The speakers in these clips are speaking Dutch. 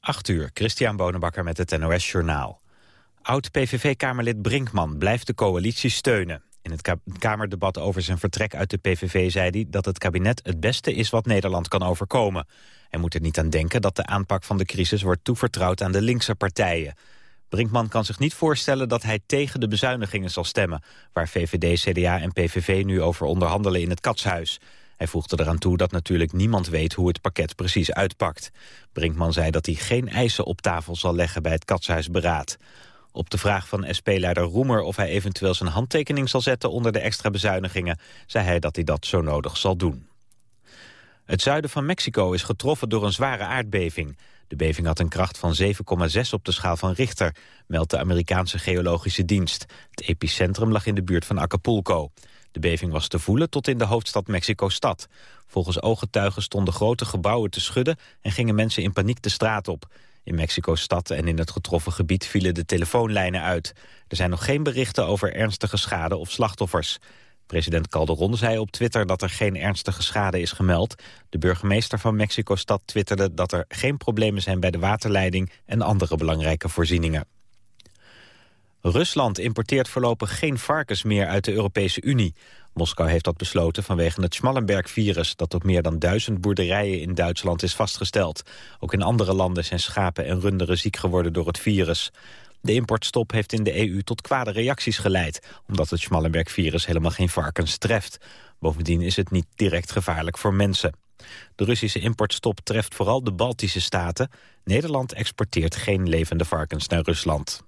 8 uur, Christian Bonenbakker met het NOS Journaal. Oud-PVV-kamerlid Brinkman blijft de coalitie steunen. In het Kamerdebat over zijn vertrek uit de PVV zei hij dat het kabinet het beste is wat Nederland kan overkomen. Hij moet er niet aan denken dat de aanpak van de crisis wordt toevertrouwd aan de linkse partijen. Brinkman kan zich niet voorstellen dat hij tegen de bezuinigingen zal stemmen... waar VVD, CDA en PVV nu over onderhandelen in het Katshuis. Hij voegde eraan toe dat natuurlijk niemand weet hoe het pakket precies uitpakt. Brinkman zei dat hij geen eisen op tafel zal leggen bij het Katshuisberaad. Op de vraag van SP-leider Roemer of hij eventueel zijn handtekening zal zetten onder de extra bezuinigingen, zei hij dat hij dat zo nodig zal doen. Het zuiden van Mexico is getroffen door een zware aardbeving. De beving had een kracht van 7,6 op de schaal van Richter, meldt de Amerikaanse Geologische Dienst. Het epicentrum lag in de buurt van Acapulco. De beving was te voelen tot in de hoofdstad Mexico-stad. Volgens ooggetuigen stonden grote gebouwen te schudden... en gingen mensen in paniek de straat op. In Mexico-stad en in het getroffen gebied vielen de telefoonlijnen uit. Er zijn nog geen berichten over ernstige schade of slachtoffers. President Calderon zei op Twitter dat er geen ernstige schade is gemeld. De burgemeester van Mexico-stad twitterde dat er geen problemen zijn bij de waterleiding en andere belangrijke voorzieningen. Rusland importeert voorlopig geen varkens meer uit de Europese Unie. Moskou heeft dat besloten vanwege het Schmallenberg-virus... dat op meer dan duizend boerderijen in Duitsland is vastgesteld. Ook in andere landen zijn schapen en runderen ziek geworden door het virus. De importstop heeft in de EU tot kwade reacties geleid... omdat het Schmallenberg-virus helemaal geen varkens treft. Bovendien is het niet direct gevaarlijk voor mensen. De Russische importstop treft vooral de Baltische staten. Nederland exporteert geen levende varkens naar Rusland.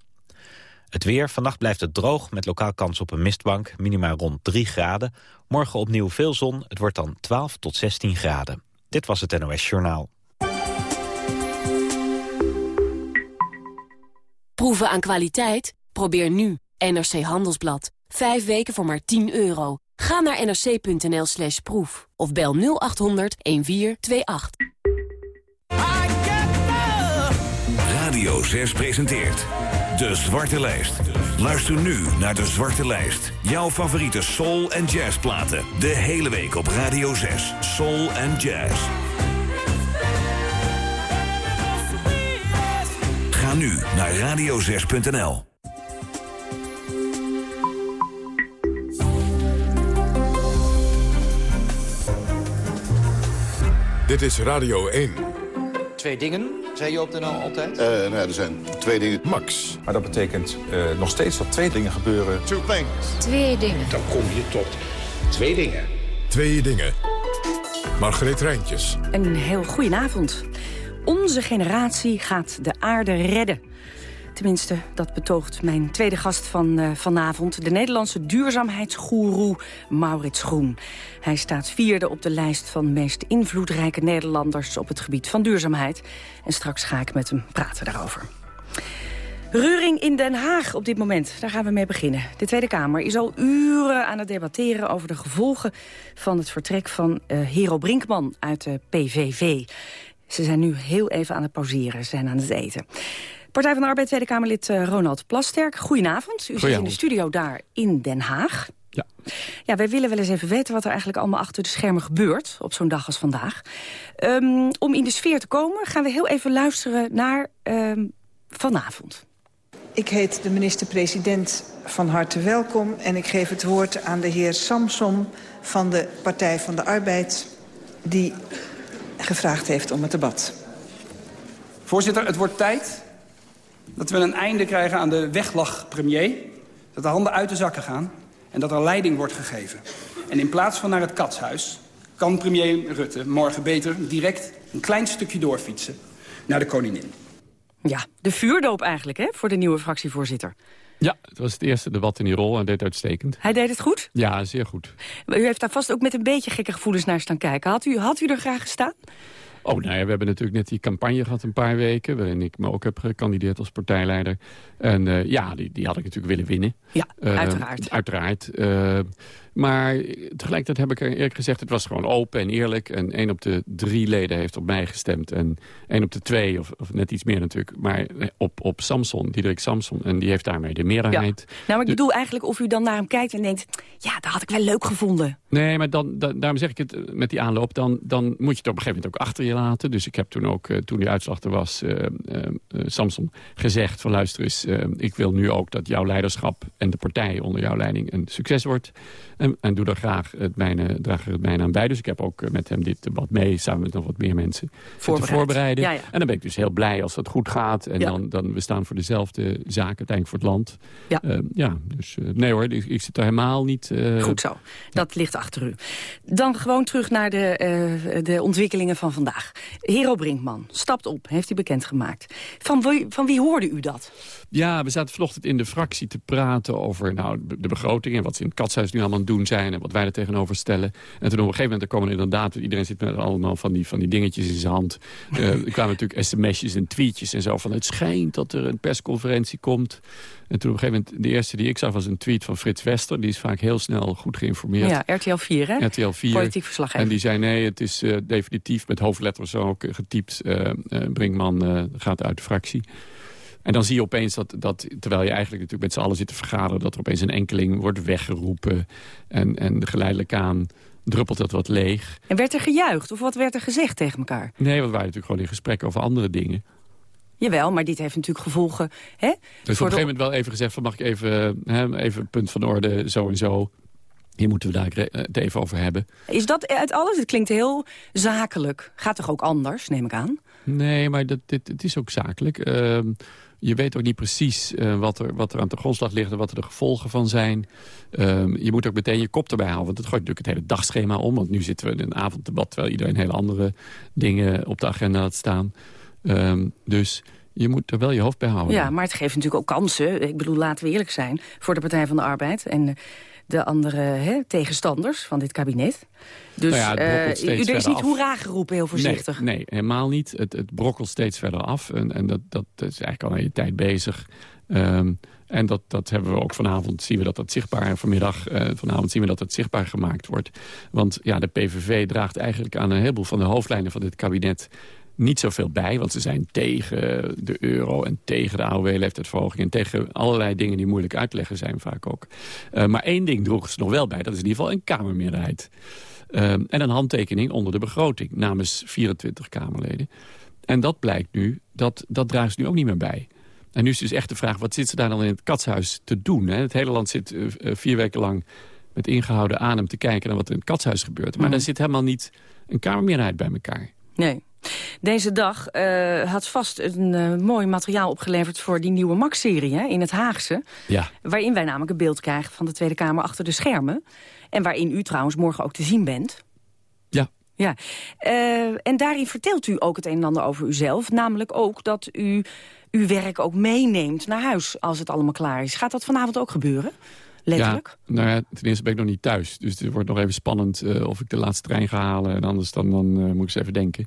Het weer, vannacht blijft het droog met lokaal kans op een mistbank, minimaal rond 3 graden. Morgen opnieuw veel zon, het wordt dan 12 tot 16 graden. Dit was het NOS Journaal. Proeven aan kwaliteit? Probeer nu NRC Handelsblad. Vijf weken voor maar 10 euro. Ga naar nrc.nl slash proef of bel 0800 1428. Radio 6 presenteert De Zwarte Lijst. Luister nu naar De Zwarte Lijst. Jouw favoriete soul- en jazzplaten. De hele week op Radio 6. Soul en jazz. Ga nu naar radio6.nl. Dit is Radio 1. Twee dingen, zei je op de NL altijd? Uh, nou ja, er zijn twee dingen. Max. Maar dat betekent uh, nog steeds dat twee dingen gebeuren. Two things. Twee dingen. Dan kom je tot twee dingen. Twee dingen. Margreet Rijntjes. Een heel goedenavond. Onze generatie gaat de aarde redden. Tenminste, dat betoogt mijn tweede gast van uh, vanavond... de Nederlandse duurzaamheidsgoeroe Maurits Groen. Hij staat vierde op de lijst van meest invloedrijke Nederlanders... op het gebied van duurzaamheid. En straks ga ik met hem praten daarover. Reuring in Den Haag op dit moment, daar gaan we mee beginnen. De Tweede Kamer is al uren aan het debatteren over de gevolgen... van het vertrek van uh, Hero Brinkman uit de PVV. Ze zijn nu heel even aan het pauzeren, zijn aan het eten. Partij van de Arbeid Tweede Kamerlid uh, Ronald Plasterk. Goedenavond. U zit in de studio daar in Den Haag. Ja. Ja, wij willen wel eens even weten wat er eigenlijk allemaal achter de schermen gebeurt... op zo'n dag als vandaag. Um, om in de sfeer te komen gaan we heel even luisteren naar um, vanavond. Ik heet de minister-president van harte welkom... en ik geef het woord aan de heer Samson van de Partij van de Arbeid... die gevraagd heeft om het debat. Voorzitter, het wordt tijd dat we een einde krijgen aan de weglach-premier. Dat de handen uit de zakken gaan en dat er leiding wordt gegeven. En in plaats van naar het katshuis kan premier Rutte morgen beter direct een klein stukje doorfietsen naar de koningin. Ja, de vuurdoop eigenlijk hè, voor de nieuwe fractievoorzitter. Ja, het was het eerste debat in die rol en deed uitstekend. Hij deed het goed? Ja, zeer goed. U heeft daar vast ook met een beetje gekke gevoelens naar staan kijken. Had u, had u er graag gestaan? Oh, nou ja, we hebben natuurlijk net die campagne gehad een paar weken... waarin ik me ook heb gekandideerd als partijleider. En uh, ja, die, die had ik natuurlijk willen winnen. Ja, uh, uiteraard. Uiteraard. Maar tegelijkertijd heb ik er eerlijk gezegd... het was gewoon open en eerlijk. En één op de drie leden heeft op mij gestemd. En één op de twee, of, of net iets meer natuurlijk... maar op, op Samson, Diederik Samson. En die heeft daarmee de meerderheid. Nou, maar ik bedoel eigenlijk of u dan naar hem kijkt en denkt... ja, dat had ik wel leuk gevonden. Nee, maar dan, dan, daarom zeg ik het eh, met die aanloop. Dan, dan moet je het op een gegeven moment ook achter je laten. Dus ik heb toen ook, uh, toen die uitslag er was... Uh, Samson gezegd van luister eens... ik wil nu ook dat jouw leiderschap en de partij onder jouw leiding... een succes wordt. En, en doe daar graag het mijne, draag er het mijne aan bij. Dus ik heb ook met hem dit debat mee... samen met nog wat meer mensen Voorbereid. te voorbereiden. En dan ben ik dus heel blij als dat goed gaat. En dan, dan we staan voor dezelfde zaken, uiteindelijk voor het land. Ja, ja dus nee hoor, ik, ik, zit er helemaal niet... Goed zo, dat ligt achter u. Dan gewoon terug naar de, de ontwikkelingen van vandaag. Hero Brinkman stapt op, heeft hij bekendgemaakt. Van wie, van wie hoorde u dat? Ja, we zaten vanochtend in de fractie te praten over nou, de begroting... en wat ze in het katshuis nu allemaal aan het doen zijn... en wat wij er tegenover stellen. En toen op een gegeven moment er komen inderdaad... iedereen zit met allemaal van die, van die dingetjes in zijn hand. Uh, er kwamen natuurlijk sms'jes en tweetjes en zo... van het schijnt dat er een persconferentie komt... En toen op een gegeven moment, de eerste die ik zag was een tweet van Frits Wester. Die is vaak heel snel goed geïnformeerd. Ja, RTL 4 hè? RTL 4. Politiek verslaggever. En die zei nee, het is uh, definitief met hoofdletters ook getypt. Uh, uh, Brinkman gaat uit de fractie. En dan zie je opeens dat, dat, terwijl je eigenlijk natuurlijk met z'n allen zit te vergaderen... dat er opeens een enkeling wordt weggeroepen. En, en geleidelijk aan druppelt dat wat leeg. En werd er gejuicht? Of wat werd er gezegd tegen elkaar? Nee, want we waren natuurlijk gewoon in gesprek over andere dingen. Jawel, maar dit heeft natuurlijk gevolgen. Hè? Dus op een gegeven moment wel even gezegd... van mag ik even, hè, even punt van orde, zo en zo... Hier moeten we daar het even over hebben. Is dat uit alles? Het klinkt heel zakelijk. Gaat toch ook anders, neem ik aan? Nee, maar dat, dit, het is ook zakelijk. Uh, je weet ook niet precies uh, wat, er, wat er aan de grondslag ligt... en wat er de gevolgen van zijn. Uh, je moet ook meteen je kop erbij houden. Want het gooit natuurlijk het hele dagschema om. Want nu zitten we in een avonddebat... terwijl iedereen hele andere dingen op de agenda had staan. Um, dus je moet er wel je hoofd bij houden. Ja, maar het geeft natuurlijk ook kansen. Ik bedoel, laten we eerlijk zijn. Voor de Partij van de Arbeid en de andere hè, tegenstanders van dit kabinet. Dus nou ja, uh, u er is niet hoera geroepen, heel voorzichtig. Nee, nee helemaal niet. Het, het brokkelt steeds verder af. En, en dat, dat is eigenlijk al een hele tijd bezig. Um, en dat, dat hebben we ook vanavond, zien we dat dat zichtbaar, vanmiddag, uh, vanavond zien we dat het zichtbaar gemaakt wordt. Want ja, de PVV draagt eigenlijk aan een heleboel van de hoofdlijnen van dit kabinet niet zoveel bij, want ze zijn tegen de euro... en tegen de AOW-leeftijdsverhoging... en tegen allerlei dingen die moeilijk uit te leggen zijn vaak ook. Uh, maar één ding droeg ze nog wel bij, dat is in ieder geval een Kamermeerderheid. Uh, en een handtekening onder de begroting namens 24 Kamerleden. En dat blijkt nu, dat, dat draagt ze nu ook niet meer bij. En nu is dus echt de vraag, wat zit ze daar dan in het katshuis te doen? Hè? Het hele land zit uh, vier weken lang met ingehouden adem te kijken... naar wat er in het katshuis gebeurt. Maar mm. daar zit helemaal niet een Kamermeerderheid bij elkaar. Nee. Deze dag uh, had vast een uh, mooi materiaal opgeleverd voor die nieuwe Max-serie in het Haagse. Ja. Waarin wij namelijk een beeld krijgen van de Tweede Kamer achter de schermen. En waarin u trouwens morgen ook te zien bent. Ja. Ja. Uh, en daarin vertelt u ook het een en ander over uzelf. Namelijk ook dat u uw werk ook meeneemt naar huis als het allemaal klaar is. Gaat dat vanavond ook gebeuren? Letterlijk? Ja, nou ja, ten eerste ben ik nog niet thuis. Dus het wordt nog even spannend uh, of ik de laatste trein ga halen. En anders dan, dan uh, moet ik eens even denken.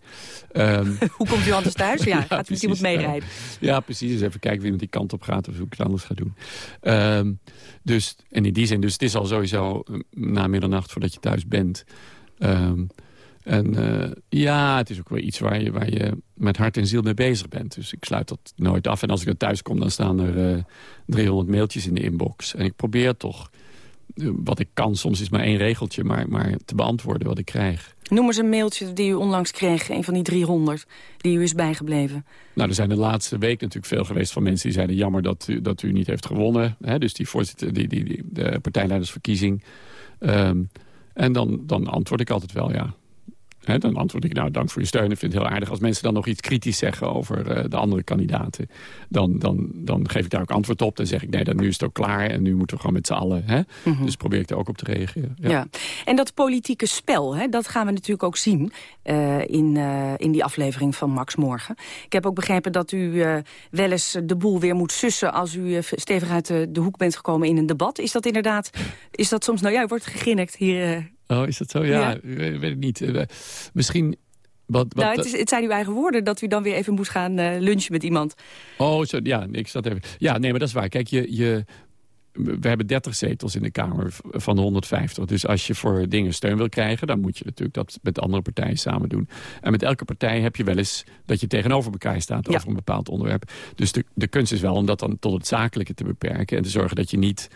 Um, hoe komt u anders thuis? Ja, ja gaat u iemand meerijden? Ja, ja, precies. Dus even kijken wie met die kant op gaat of hoe ik het anders ga doen. Um, dus, en in die zin, dus het is al sowieso na middernacht voordat je thuis bent. Um, en uh, ja, het is ook wel iets waar je, waar je met hart en ziel mee bezig bent. Dus ik sluit dat nooit af. En als ik er thuis kom, dan staan er uh, 300 mailtjes in de inbox. En ik probeer toch, uh, wat ik kan, soms is maar één regeltje... maar, maar te beantwoorden wat ik krijg. Noem eens een mailtje die u onlangs kreeg, een van die 300, die u is bijgebleven. Nou, er zijn de laatste week natuurlijk veel geweest van mensen die zeiden... jammer dat u, dat u niet heeft gewonnen. Hè? Dus die voorzitter, die, die, die, de partijleidersverkiezing. Um, en dan, dan antwoord ik altijd wel, ja... He, dan antwoord ik, nou, dank voor je steun. Ik vind het heel aardig als mensen dan nog iets kritisch zeggen over uh, de andere kandidaten. Dan, dan, dan geef ik daar ook antwoord op. Dan zeg ik, nee, dan nu is het ook klaar en nu moeten we gewoon met z'n allen. Hè? Mm -hmm. Dus probeer ik daar ook op te reageren. Ja. ja. En dat politieke spel, hè, dat gaan we natuurlijk ook zien uh, in, uh, in die aflevering van Max Morgen. Ik heb ook begrepen dat u wel eens de boel weer moet sussen als u stevig uit de, de, hoek bent gekomen in een debat. Is dat inderdaad, is dat soms, nou ja, u wordt geginnikt hier Oh, is dat zo? Ja, ja. Weet, weet ik niet. Uh, misschien... Wat, wat, nou, het, is, het, zijn uw eigen woorden dat u dan weer even moest gaan uh, lunchen met iemand. Oh, zo, ja, ik zat even... Ja, nee, maar dat is waar. Kijk, je, je, we hebben 30 zetels in de Kamer van de 150. Dus als je voor dingen steun wil krijgen... dan moet je natuurlijk dat met andere partijen samen doen. En met elke partij heb je wel eens dat je tegenover elkaar staat... over een bepaald onderwerp. Dus de, de kunst is wel om dat dan tot het zakelijke te beperken... en te zorgen dat je niet...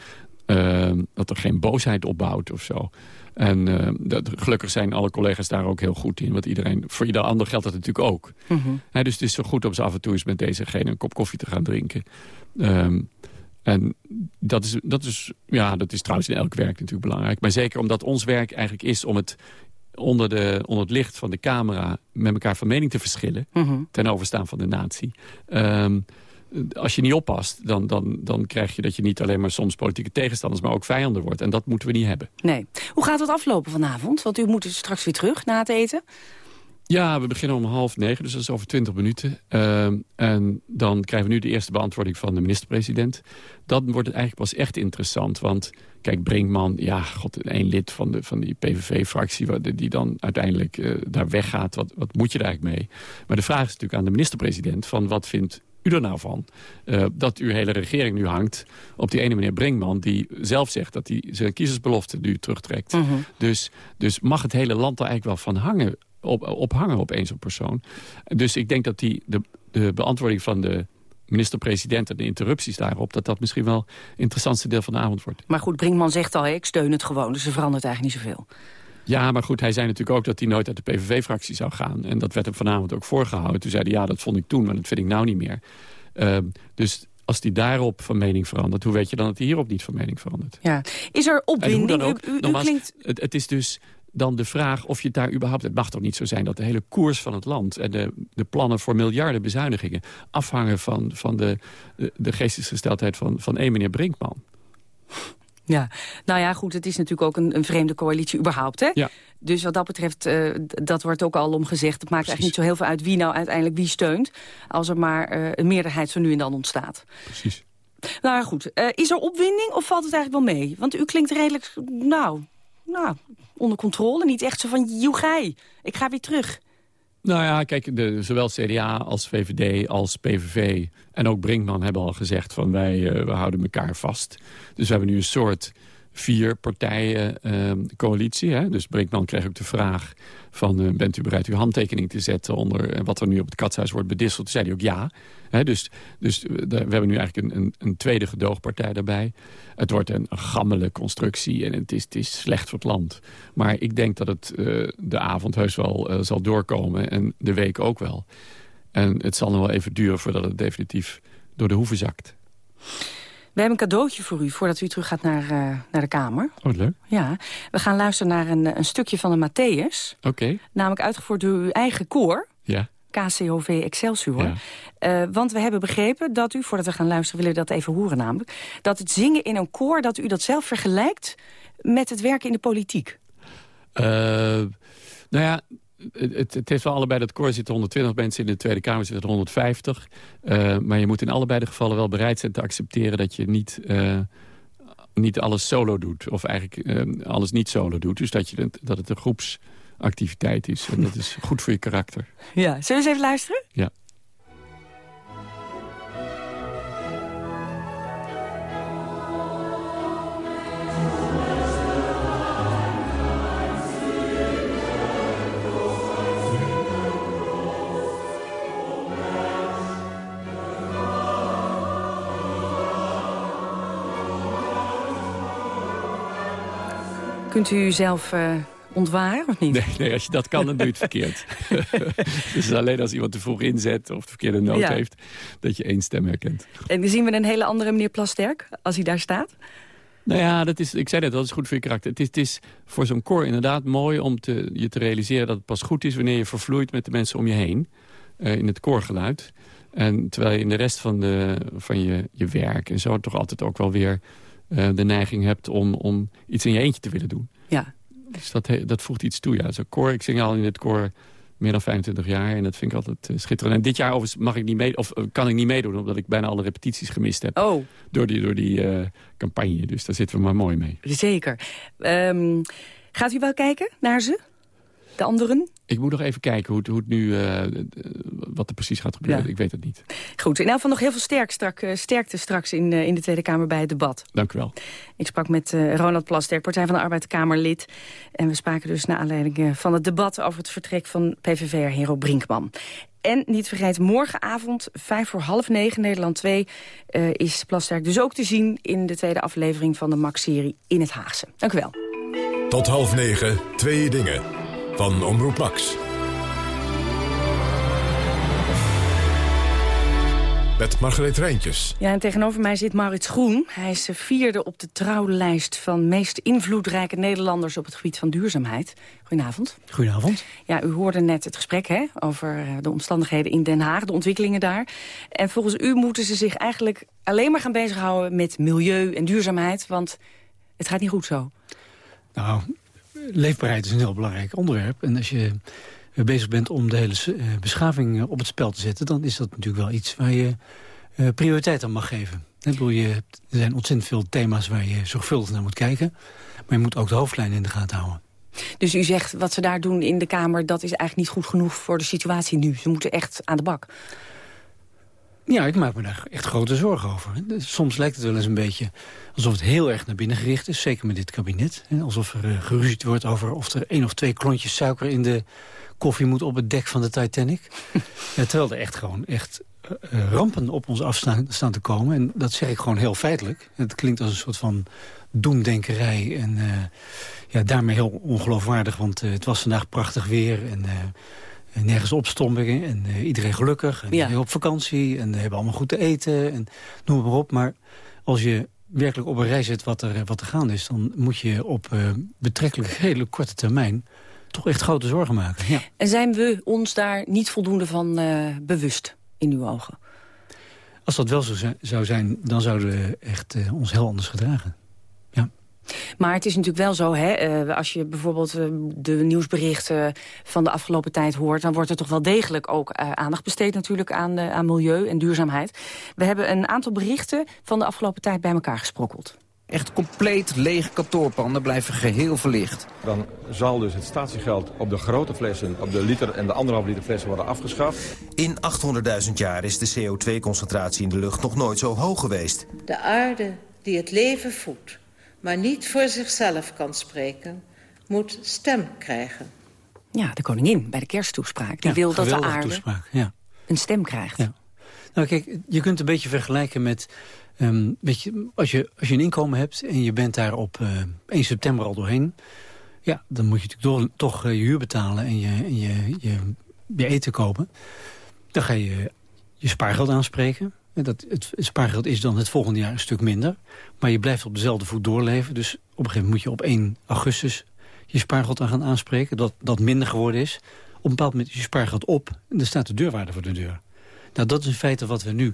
Uh, dat er geen boosheid opbouwt of zo. En uh, dat, gelukkig zijn alle collega's daar ook heel goed in. Want iedereen, voor ieder ander geldt dat natuurlijk ook. Mm -hmm. dus het is zo goed om ze af en toe eens met dezegene een kop koffie te gaan drinken. Um, en dat is, dat, is, ja, dat is trouwens in elk werk natuurlijk belangrijk. Maar zeker omdat ons werk eigenlijk is om het onder, de, onder het licht van de camera... met elkaar van mening te verschillen... Mm -hmm. ten overstaan van de natie. Um, als je niet oppast, dan, dan, dan krijg je dat je niet alleen maar soms politieke tegenstanders... maar ook vijanden wordt. En dat moeten we niet hebben. Nee. Hoe gaat het aflopen vanavond? Want u moet dus straks weer terug na het eten. Ja, we beginnen om half negen, dus dat is over twintig minuten. Uh, en dan krijgen we nu de eerste beantwoording van de minister-president. Dan wordt het eigenlijk pas echt interessant, want... Kijk, Brinkman, ja, god, één lid van, de, van die PVV-fractie... die dan uiteindelijk uh, daar weggaat, wat, wat moet je daar eigenlijk mee? Maar de vraag is natuurlijk aan de minister-president... van wat vindt u er nou van? Uh, dat uw hele regering nu hangt op die ene meneer Brinkman... die zelf zegt dat hij zijn kiezersbelofte nu terugtrekt. Uh -huh. dus, dus mag het hele land er eigenlijk wel van hangen op, ophangen op één zo'n persoon. Dus ik denk dat die, de, de beantwoording van de minister-president en de interrupties daarop... dat dat misschien wel het interessantste deel van de avond wordt. Maar goed, Brinkman zegt al, ik steun het gewoon, dus er verandert eigenlijk niet zoveel. Ja, maar goed, hij zei natuurlijk ook dat hij nooit uit de PVV-fractie zou gaan. En dat werd hem vanavond ook voorgehouden. Toen zei hij, ja, dat vond ik toen, maar dat vind ik nou niet meer. Uh, dus als hij daarop van mening verandert... hoe weet je dan dat hij hierop niet van mening verandert? Ja. Is er opwinding? Ook, u, u, nogmaals, klinkt... het, het is dus dan de vraag of je het daar überhaupt... Het mag toch niet zo zijn dat de hele koers van het land... en de, de plannen voor miljarden bezuinigingen... afhangen van, van de, de, de geestesgesteldheid van, van één meneer Brinkman. Ja, nou ja, goed, het is natuurlijk ook een, een vreemde coalitie überhaupt, hè? Ja. Dus wat dat betreft, uh, dat wordt ook al omgezegd. Het maakt Precies. eigenlijk niet zo heel veel uit wie nou uiteindelijk wie steunt... als er maar uh, een meerderheid zo nu en dan ontstaat. Precies. Nou ja, goed. Uh, is er opwinding of valt het eigenlijk wel mee? Want u klinkt redelijk, nou, nou, onder controle. Niet echt zo van, joegij, ik ga weer terug. Nou ja, kijk, de, zowel CDA als VVD als PVV en ook Brinkman hebben al gezegd... van wij uh, we houden elkaar vast. Dus we hebben nu een soort vier partijen uh, coalitie. Hè? Dus Brinkman kreeg ook de vraag van... Uh, bent u bereid uw handtekening te zetten onder wat er nu op het katshuis wordt bedisseld? Toen zei hij ook ja. Hè? Dus, dus we hebben nu eigenlijk een, een, tweede gedoogpartij daarbij. Het wordt een, gammele constructie en het is, het is slecht voor het land. Maar ik denk dat het de avond heus wel zal doorkomen en de week ook wel. En het zal nog wel even duren voordat het definitief door de hoeven zakt. We hebben een cadeautje voor u voordat u terug gaat naar, uh, naar de Kamer. Oh, leuk. Ja, we gaan luisteren naar een, een stukje van de Matthäus. Oké. Okay. Namelijk uitgevoerd door uw eigen koor. Ja. KCOV Excelsior. Ja. Uh, want we hebben begrepen dat u, voordat we gaan luisteren... willen we dat even horen namelijk... dat het zingen in een koor, dat u dat zelf vergelijkt... met het werken in de politiek. Uh, nou ja, het, het, heeft wel allebei dat koor zitten 120 mensen in de Tweede Kamer zitten 150. Uh, maar je moet in allebei de gevallen wel bereid zijn te accepteren dat je niet, uh, niet alles solo doet. Of eigenlijk uh, alles niet solo doet. Dus dat, je, dat het een groepsactiviteit is. En dat is goed voor je karakter. Ja, zullen we eens even luisteren? Ja. Kunt u zelf uh, ontwaren of niet? Nee, nee, als je dat kan, dan doe je het verkeerd. dus alleen als iemand te vroeg inzet of de verkeerde noot ja. heeft... dat je één stem herkent. En zien we een hele andere meneer Plasterk als hij daar staat? Nou ja, dat is, ik zei net, dat is goed voor je karakter. Het is, het is voor zo'n koor inderdaad mooi om te, je te realiseren dat het pas goed is... wanneer je vervloeit met de mensen om je heen uh, in het koorgeluid. En terwijl je in de rest van, de, van je, je werk en zo toch altijd ook wel weer uh, de neiging hebt om, om iets in je eentje te willen doen. Ja. Dus dat, dat voegt iets toe, ja. Zo koor, ik zing al in het koor meer dan 25 jaar en dat vind ik altijd uh, schitterend. En dit jaar overigens mag ik niet mee, of, uh, kan ik niet meedoen, omdat ik bijna alle repetities gemist heb. Oh. Door die, door die campagne, dus daar zitten we maar mooi mee. Zeker. Um, gaat u wel kijken naar ze? De anderen? Ik moet nog even kijken hoe het, hoe het nu, uh, wat er precies gaat gebeuren. Ik weet het niet. Goed, in elk geval nog heel veel sterk, strak, uh, sterkte straks in, uh, in de Tweede Kamer bij het debat. Dank u wel. Ik sprak met Ronald Plasterk, Partij van de Arbeid Kamerlid. En we spraken dus naar aanleiding van het debat over het vertrek van PVV'er Hero Brinkman. En niet vergeten, morgenavond, vijf voor half negen, Nederland 2... Uh, is Plasterk dus ook te zien in de tweede aflevering van de Max-serie In het Haagse. Dank u wel. Tot half negen, twee dingen. Van Omroep Max. Met Margreet Rijntjes. Ja, en tegenover mij zit Maurits Groen. Hij is vierde op de trouwlijst van meest invloedrijke Nederlanders... op het gebied van duurzaamheid. Goedenavond. Goedenavond. Ja, u hoorde net het gesprek hè, over eh, de omstandigheden in Den Haag, de ontwikkelingen daar. En volgens u moeten ze zich eigenlijk alleen maar gaan bezighouden... met milieu en duurzaamheid, want het gaat niet goed zo. Nou, leefbaarheid is een heel belangrijk onderwerp. En als je bezig bent om de hele eh, beschaving eh, op het spel te zetten... dan is dat natuurlijk wel iets waar je prioriteit aan mag geven. Ik bedoel, je, er zijn ontzettend veel thema's waar je zorgvuldig naar moet kijken. Maar je moet ook de hoofdlijn in de gaten houden. Dus u zegt wat ze daar doen in de Kamer... dat is eigenlijk niet goed genoeg voor de situatie nu. Ze moeten echt aan de bak. Ja, ik maak me daar echt grote zorgen over. Soms lijkt het wel eens een beetje alsof het heel erg naar binnen gericht is. Zeker met dit kabinet. Alsof er uh, geruzied wordt over of er één of twee klontjes suiker in de koffie moet op het dek van de Titanic. ja, terwijl er echt gewoon echt uh, rampen op ons af staan, staan, te komen. En dat zeg ik gewoon heel feitelijk. Het klinkt als een soort van doemdenkerij. En uh, ja, daarmee heel ongeloofwaardig, want het was vandaag prachtig weer. En nergens opstompingen en uh, iedereen gelukkig. En ja. op vakantie en hebben allemaal goed te eten en noem maar op. Maar als je werkelijk op een rij zet wat er, wat er gaande is... dan moet je op uh, betrekkelijk redelijk korte termijn toch echt grote zorgen maken. Ja. En zijn we ons daar niet voldoende van uh, bewust in uw ogen? Als dat wel zo zou zijn, dan zouden we echt ons heel anders gedragen. Maar het is natuurlijk wel zo, hè, uh, als je bijvoorbeeld uh, de nieuwsberichten van de afgelopen tijd hoort... dan wordt er toch wel degelijk ook uh, aandacht besteed natuurlijk aan, aan milieu en duurzaamheid. We hebben een aantal berichten van de afgelopen tijd bij elkaar gesprokkeld. Echt compleet lege kantoorpanden blijven geheel verlicht. Dan zal dus het statiegeld op de grote flessen, op de liter en de anderhalf liter flessen worden afgeschaft. In 800.000 jaar is de CO2-concentratie in de lucht nog nooit zo hoog geweest. De aarde die het leven voedt maar niet voor zichzelf kan spreken, moet stem krijgen. Ja, de koningin bij de kersttoespraak. Die wil dat de aarde ja. een stem krijgt. Ja. Nou kijk, je kunt een beetje vergelijken met... Um, weet je, als, je, als je een inkomen hebt en je bent daar op uh, 1 september al doorheen... ja, dan moet je natuurlijk toch, toch uh, je huur betalen en je, en je, je, je eten kopen. Dan ga je je spaargeld aanspreken. Dat, het, spaargeld is dan het volgende jaar een stuk minder. Maar je blijft op dezelfde voet doorleven. Dus op een gegeven moment moet je op 1 augustus je spaargeld aan gaan aanspreken. Dat dat minder geworden is. Op een bepaald moment is je spaargeld op en er staat de deurwaarde voor de deur. Nou, dat is in feite wat we nu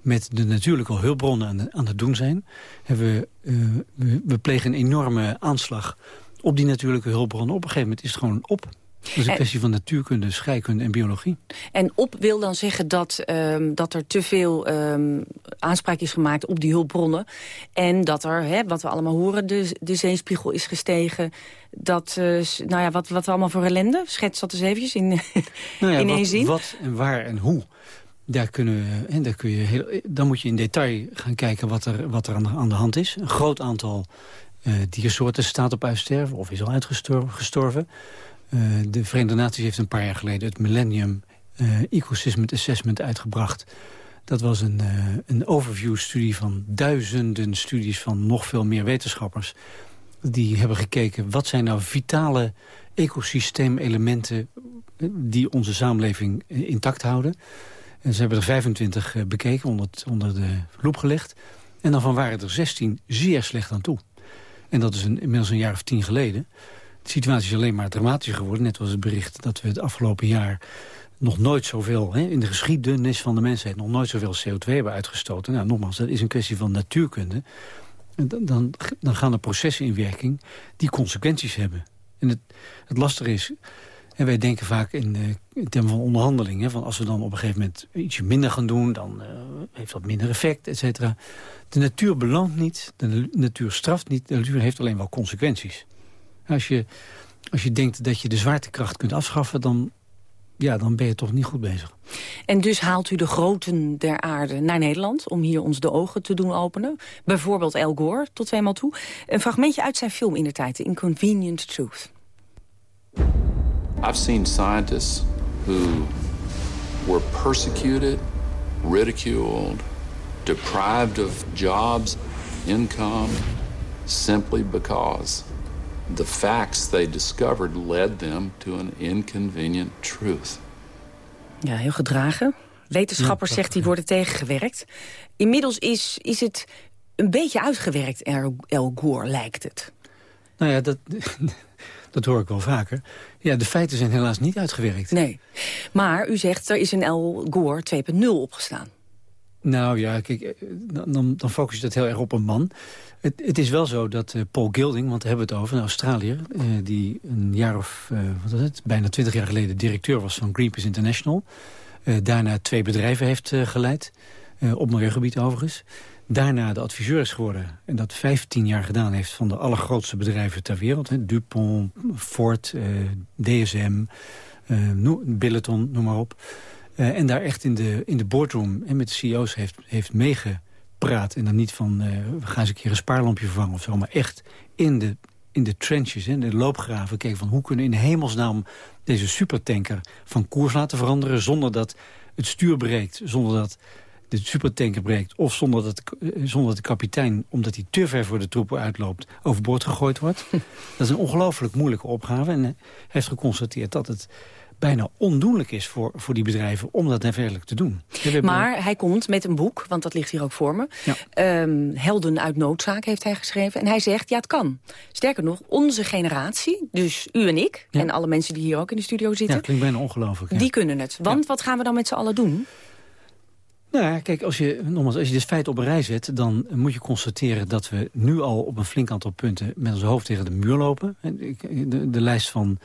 met de natuurlijke hulpbronnen aan, het doen zijn. We, uh, we, we plegen een enorme aanslag op die natuurlijke hulpbronnen. Op een gegeven moment is het gewoon op. Dat is een kwestie van natuurkunde, scheikunde en biologie. En op wil dan zeggen dat, um, dat er te veel um, aanspraak is gemaakt op die hulpbronnen. En dat er, hè, wat we allemaal horen, de, de zeespiegel is gestegen. Dat, uh, nou ja, wat, wat allemaal voor ellende? Schets dat eens eventjes in, nou ja, in één wat, zin. Wat en waar en hoe. Daar kunnen en daar kun je heel, dan moet je in detail gaan kijken wat er, wat er aan, de, aan de hand is. Een groot aantal uh, diersoorten staat op uitsterven of is al uitgestorven. Uh, de Verenigde Naties heeft een paar jaar geleden het Millennium uh, Ecosystem Assessment uitgebracht. Dat was een, uh, een overview-studie van duizenden studies van nog veel meer wetenschappers. Die hebben gekeken wat zijn nou vitale ecosysteemelementen die onze samenleving intact houden. En ze hebben er 25 bekeken, onder, onder de loep gelegd. En daarvan waren er 16 zeer slecht aan toe. En dat is een, inmiddels een jaar of tien geleden. De situatie is alleen maar dramatischer geworden. Net was het bericht dat we het afgelopen jaar nog nooit zoveel, hè, in de geschiedenis van de mensheid... nog nooit zoveel CO2 hebben uitgestoten. Nou, nogmaals, dat is een kwestie van natuurkunde. En dan, dan gaan er processen in werking die consequenties hebben. En het, het lastige is, en wij denken vaak in, in termen van onderhandelingen... van als we dan op een gegeven moment ietsje minder gaan doen... dan uh, heeft dat minder effect, et cetera. De natuur beloont niet, de natuur straft niet, de natuur heeft alleen wel consequenties. Als je als je denkt dat je de zwaartekracht kunt afschaffen... dan, ja, dan ben je toch niet goed bezig. En dus haalt u de groten der aarde naar Nederland... om hier ons de ogen te doen openen. Bijvoorbeeld El Gore, tot tweemaal toe. Een fragmentje uit zijn film in de tijd, The Inconvenient Truth. I've seen scientists who were persecuted, ridiculed, deprived of jobs, income, simply because the facts they discovered led them to an inconvenient truth. Ja, heel gedragen. Wetenschappers, zegt hij, worden tegengewerkt. Inmiddels is, is het een beetje uitgewerkt, El Gore, lijkt het. Nou ja, dat, dat hoor ik wel vaker. Ja, de feiten zijn helaas niet uitgewerkt. Nee. Maar u zegt, er is een El Gore 2.0 opgestaan. Nou ja, kijk, eh, dan, dan focus je dat heel erg op een man. Het, het is wel zo dat uh, Paul Gilding, want daar hebben we het over, een Australiër... Uh, die een jaar of, uh, wat was het, bijna twintig jaar geleden directeur was van Greenpeace International... daarna twee bedrijven heeft geleid, op milieugebied overigens. Daarna de adviseur is geworden en dat 15 jaar gedaan heeft... van de allergrootste bedrijven ter wereld. Hè, Dupont, Ford, DSM, Billiton, noem maar op... En daar echt in de, in de boardroom en met de CEO's heeft, heeft meegepraat. En dan niet van, uh, we gaan eens een keer een spaarlampje vervangen of zo. Maar echt in de, in de trenches, in de loopgraven. Kijken van hoe kunnen in hemelsnaam deze supertanker van koers laten veranderen. Zonder dat het stuur breekt, zonder dat de supertanker breekt... of zonder dat, eh, zonder dat de kapitein, omdat hij te ver voor de troepen uitloopt... overboord gegooid wordt. dat is een ongelooflijk moeilijke opgave. En hij heeft geconstateerd dat het bijna ondoenlijk is voor, voor die bedrijven om dat daadwerkelijk te doen. Maar hij komt met een boek, want dat ligt hier ook voor me. Ehm, Helden uit noodzaak heeft hij geschreven. En hij zegt, ja het kan. Sterker nog, onze generatie, dus u en ik... en alle mensen die hier ook in de studio zitten... Ja, klinkt bijna ongelooflijk. Die kunnen het. Want wat gaan we dan met z'n allen doen? Nou ja, kijk, als je, nogmaals, als je dit feit op een rij zet... dan moet je constateren dat we nu al op een flink aantal punten... met ons hoofd tegen de muur lopen. De, de lijst van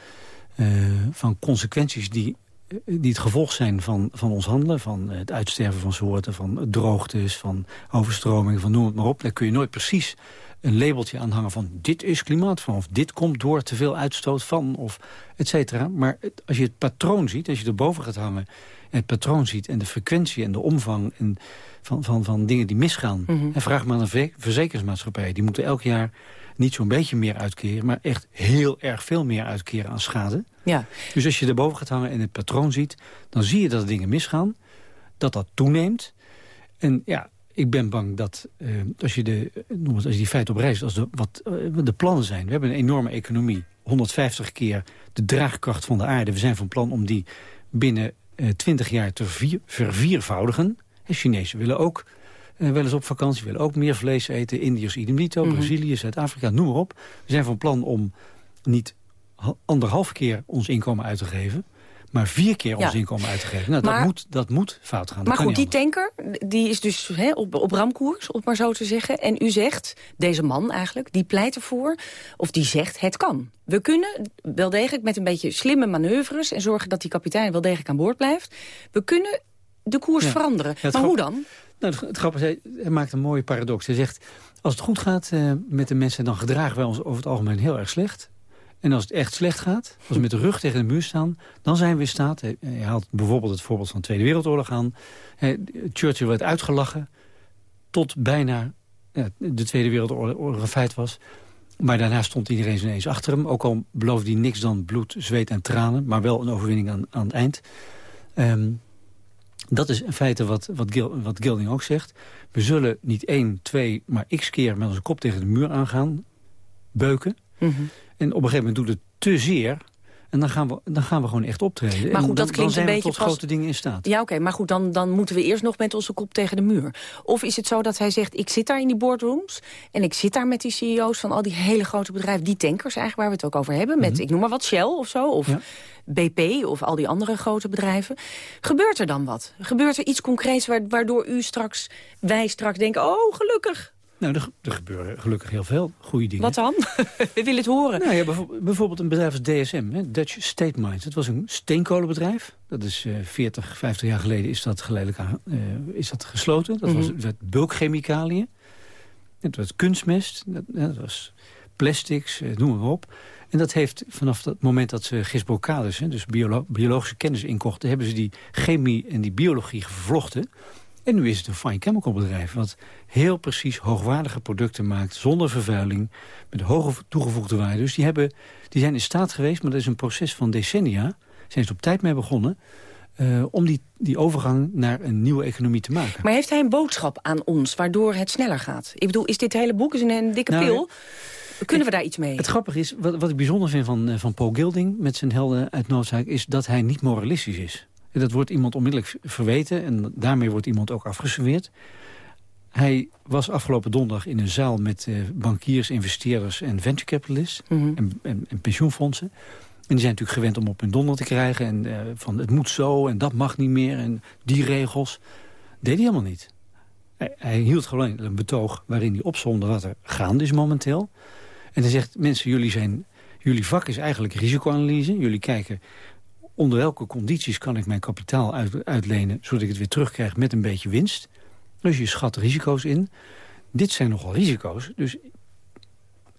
van consequenties die, die het gevolg zijn van, van ons handelen. Van het uitsterven van soorten, van droogtes, van overstroming, van noem het maar op. Daar kun je nooit precies een labeltje aan hangen van dit is klimaatverandering. Of dit komt door te veel uitstoot van, of et cetera. Maar als je het patroon ziet, als je erboven gaat hangen... en het patroon ziet en de frequentie en de omvang... En van, van, van dingen die misgaan. En vraag maar aan een verzekeringsmaatschappij. Die moeten elk jaar niet zo'n beetje meer uitkeren... maar echt heel erg veel meer uitkeren aan schade. Ja. Dus als je erboven gaat hangen en het patroon ziet... dan zie je dat dingen misgaan, dat dat toeneemt. En ja, ik ben bang dat uh, als, je de, als je die feiten op reis... als de, wat uh, de plannen zijn... we hebben een enorme economie, 150 keer de draagkracht van de aarde. We zijn van plan om die binnen uh, eh, 20 jaar te vier, verviervoudigen. De Chinezen willen ook uh, wel eens op vakantie, willen ook meer vlees eten. Indiërs idem dito, mm Brazilië, Zuid-Afrika, noem maar op. We zijn van plan om niet anderhalf keer ons inkomen uit te geven maar vier keer ons inkomen uit te geven. Nou, dat, moet, dat moet fout gaan. Maar goed, die tanker die is dus op, op ramkoers, om maar zo te zeggen. En u zegt, deze man eigenlijk, die pleit ervoor... of die zegt, het kan. We kunnen wel degelijk met een beetje slimme manoeuvres... en zorgen dat die kapitein wel degelijk aan boord blijft... we kunnen de koers veranderen. maar hoe dan? Nou, het, grappige is, hij, maakt een mooie paradox. Hij zegt, als het goed gaat uh, met de mensen... dan gedragen wij ons over het algemeen heel erg slecht. En als het echt slecht gaat, als we met de rug tegen de muur staan... dan zijn we in staat, hij, haalt bijvoorbeeld het voorbeeld van de Tweede Wereldoorlog aan... Churchill werd uitgelachen tot bijna de Tweede Wereldoorlog een feit was... Maar daarna stond iedereen ineens achter hem. Ook al beloofde hij niks dan bloed, zweet en tranen. Maar wel een overwinning aan, aan het eind. Um, dat is in feite wat, wat, wat Gilding ook zegt. We zullen niet één, twee, maar x keer met onze kop tegen de muur aangaan. Beuken. Mhm. En op een gegeven moment doet het te zeer. En dan gaan we, dan gaan we gewoon echt optreden. Maar goed, dat dan, klinkt dan een beetje tot grote dingen in staat. Ja, oké, maar goed, dan, dan moeten we eerst nog met onze kop tegen de muur. Of is het zo dat hij zegt, ik zit daar in die boardrooms... en ik zit daar met die CEO's van al die hele grote bedrijven... die tankers eigenlijk, waar we het ook over hebben... met, mhm. ik noem maar wat, Shell of zo, of BP of al die andere grote bedrijven. Gebeurt er dan wat? Gebeurt er iets concreets waardoor u straks, wij straks denken... oh, gelukkig, nou, er, er, gebeuren gelukkig heel veel goede dingen. Wat dan? We willen het horen. Nou ja, bijvoorbeeld een bedrijf als DSM, hè, Dutch State Mines. Het was een steenkolenbedrijf. Dat is uh, 40, 50 jaar geleden is dat geleidelijk aan, uh, is dat gesloten. Dat mm -hmm. was bulkchemicaliën. Het was kunstmest. Dat, dat was plastics, uh, noem maar op. En dat heeft vanaf het moment dat ze gisbrocades, dus biolo biologische kennis inkochten... hebben ze die chemie en die biologie gevlochten. En nu is het een fine chemical bedrijf... wat heel precies hoogwaardige producten maakt... zonder vervuiling, met hoge toegevoegde waarde. Dus die, hebben, die zijn in staat geweest, maar dat is een proces van decennia... zijn ze op tijd mee begonnen... Uh, om die, die overgang naar een nieuwe economie te maken. Maar heeft hij een boodschap aan ons waardoor het sneller gaat? Ik bedoel, is dit hele boek is een, een dikke nou, pil? Kunnen we daar iets mee? Het grappige is, wat, wat ik bijzonder vind van, uh, van Paul Gilding... met zijn helden uit noodzaak, is dat hij niet moralistisch is. Dat wordt iemand onmiddellijk verweten en daarmee wordt iemand ook afgeserveerd. Hij was afgelopen donderdag in een zaal met uh, bankiers, investeerders en venture capitalists mm -hmm. en, en, en, pensioenfondsen. En die zijn natuurlijk gewend om op hun donder te krijgen. En uh, van het moet zo en dat mag niet meer en die regels. Deed hij helemaal niet. Hij, hij hield gewoon een betoog waarin hij opzonde wat er gaande is momenteel. En hij zegt, mensen, jullie, zijn, jullie vak is eigenlijk risicoanalyse. Jullie kijken onder welke condities kan ik mijn kapitaal uit, uitlenen... zodat ik het weer terugkrijg met een beetje winst. Dus je schat risico's in. Dit zijn nogal risico's, dus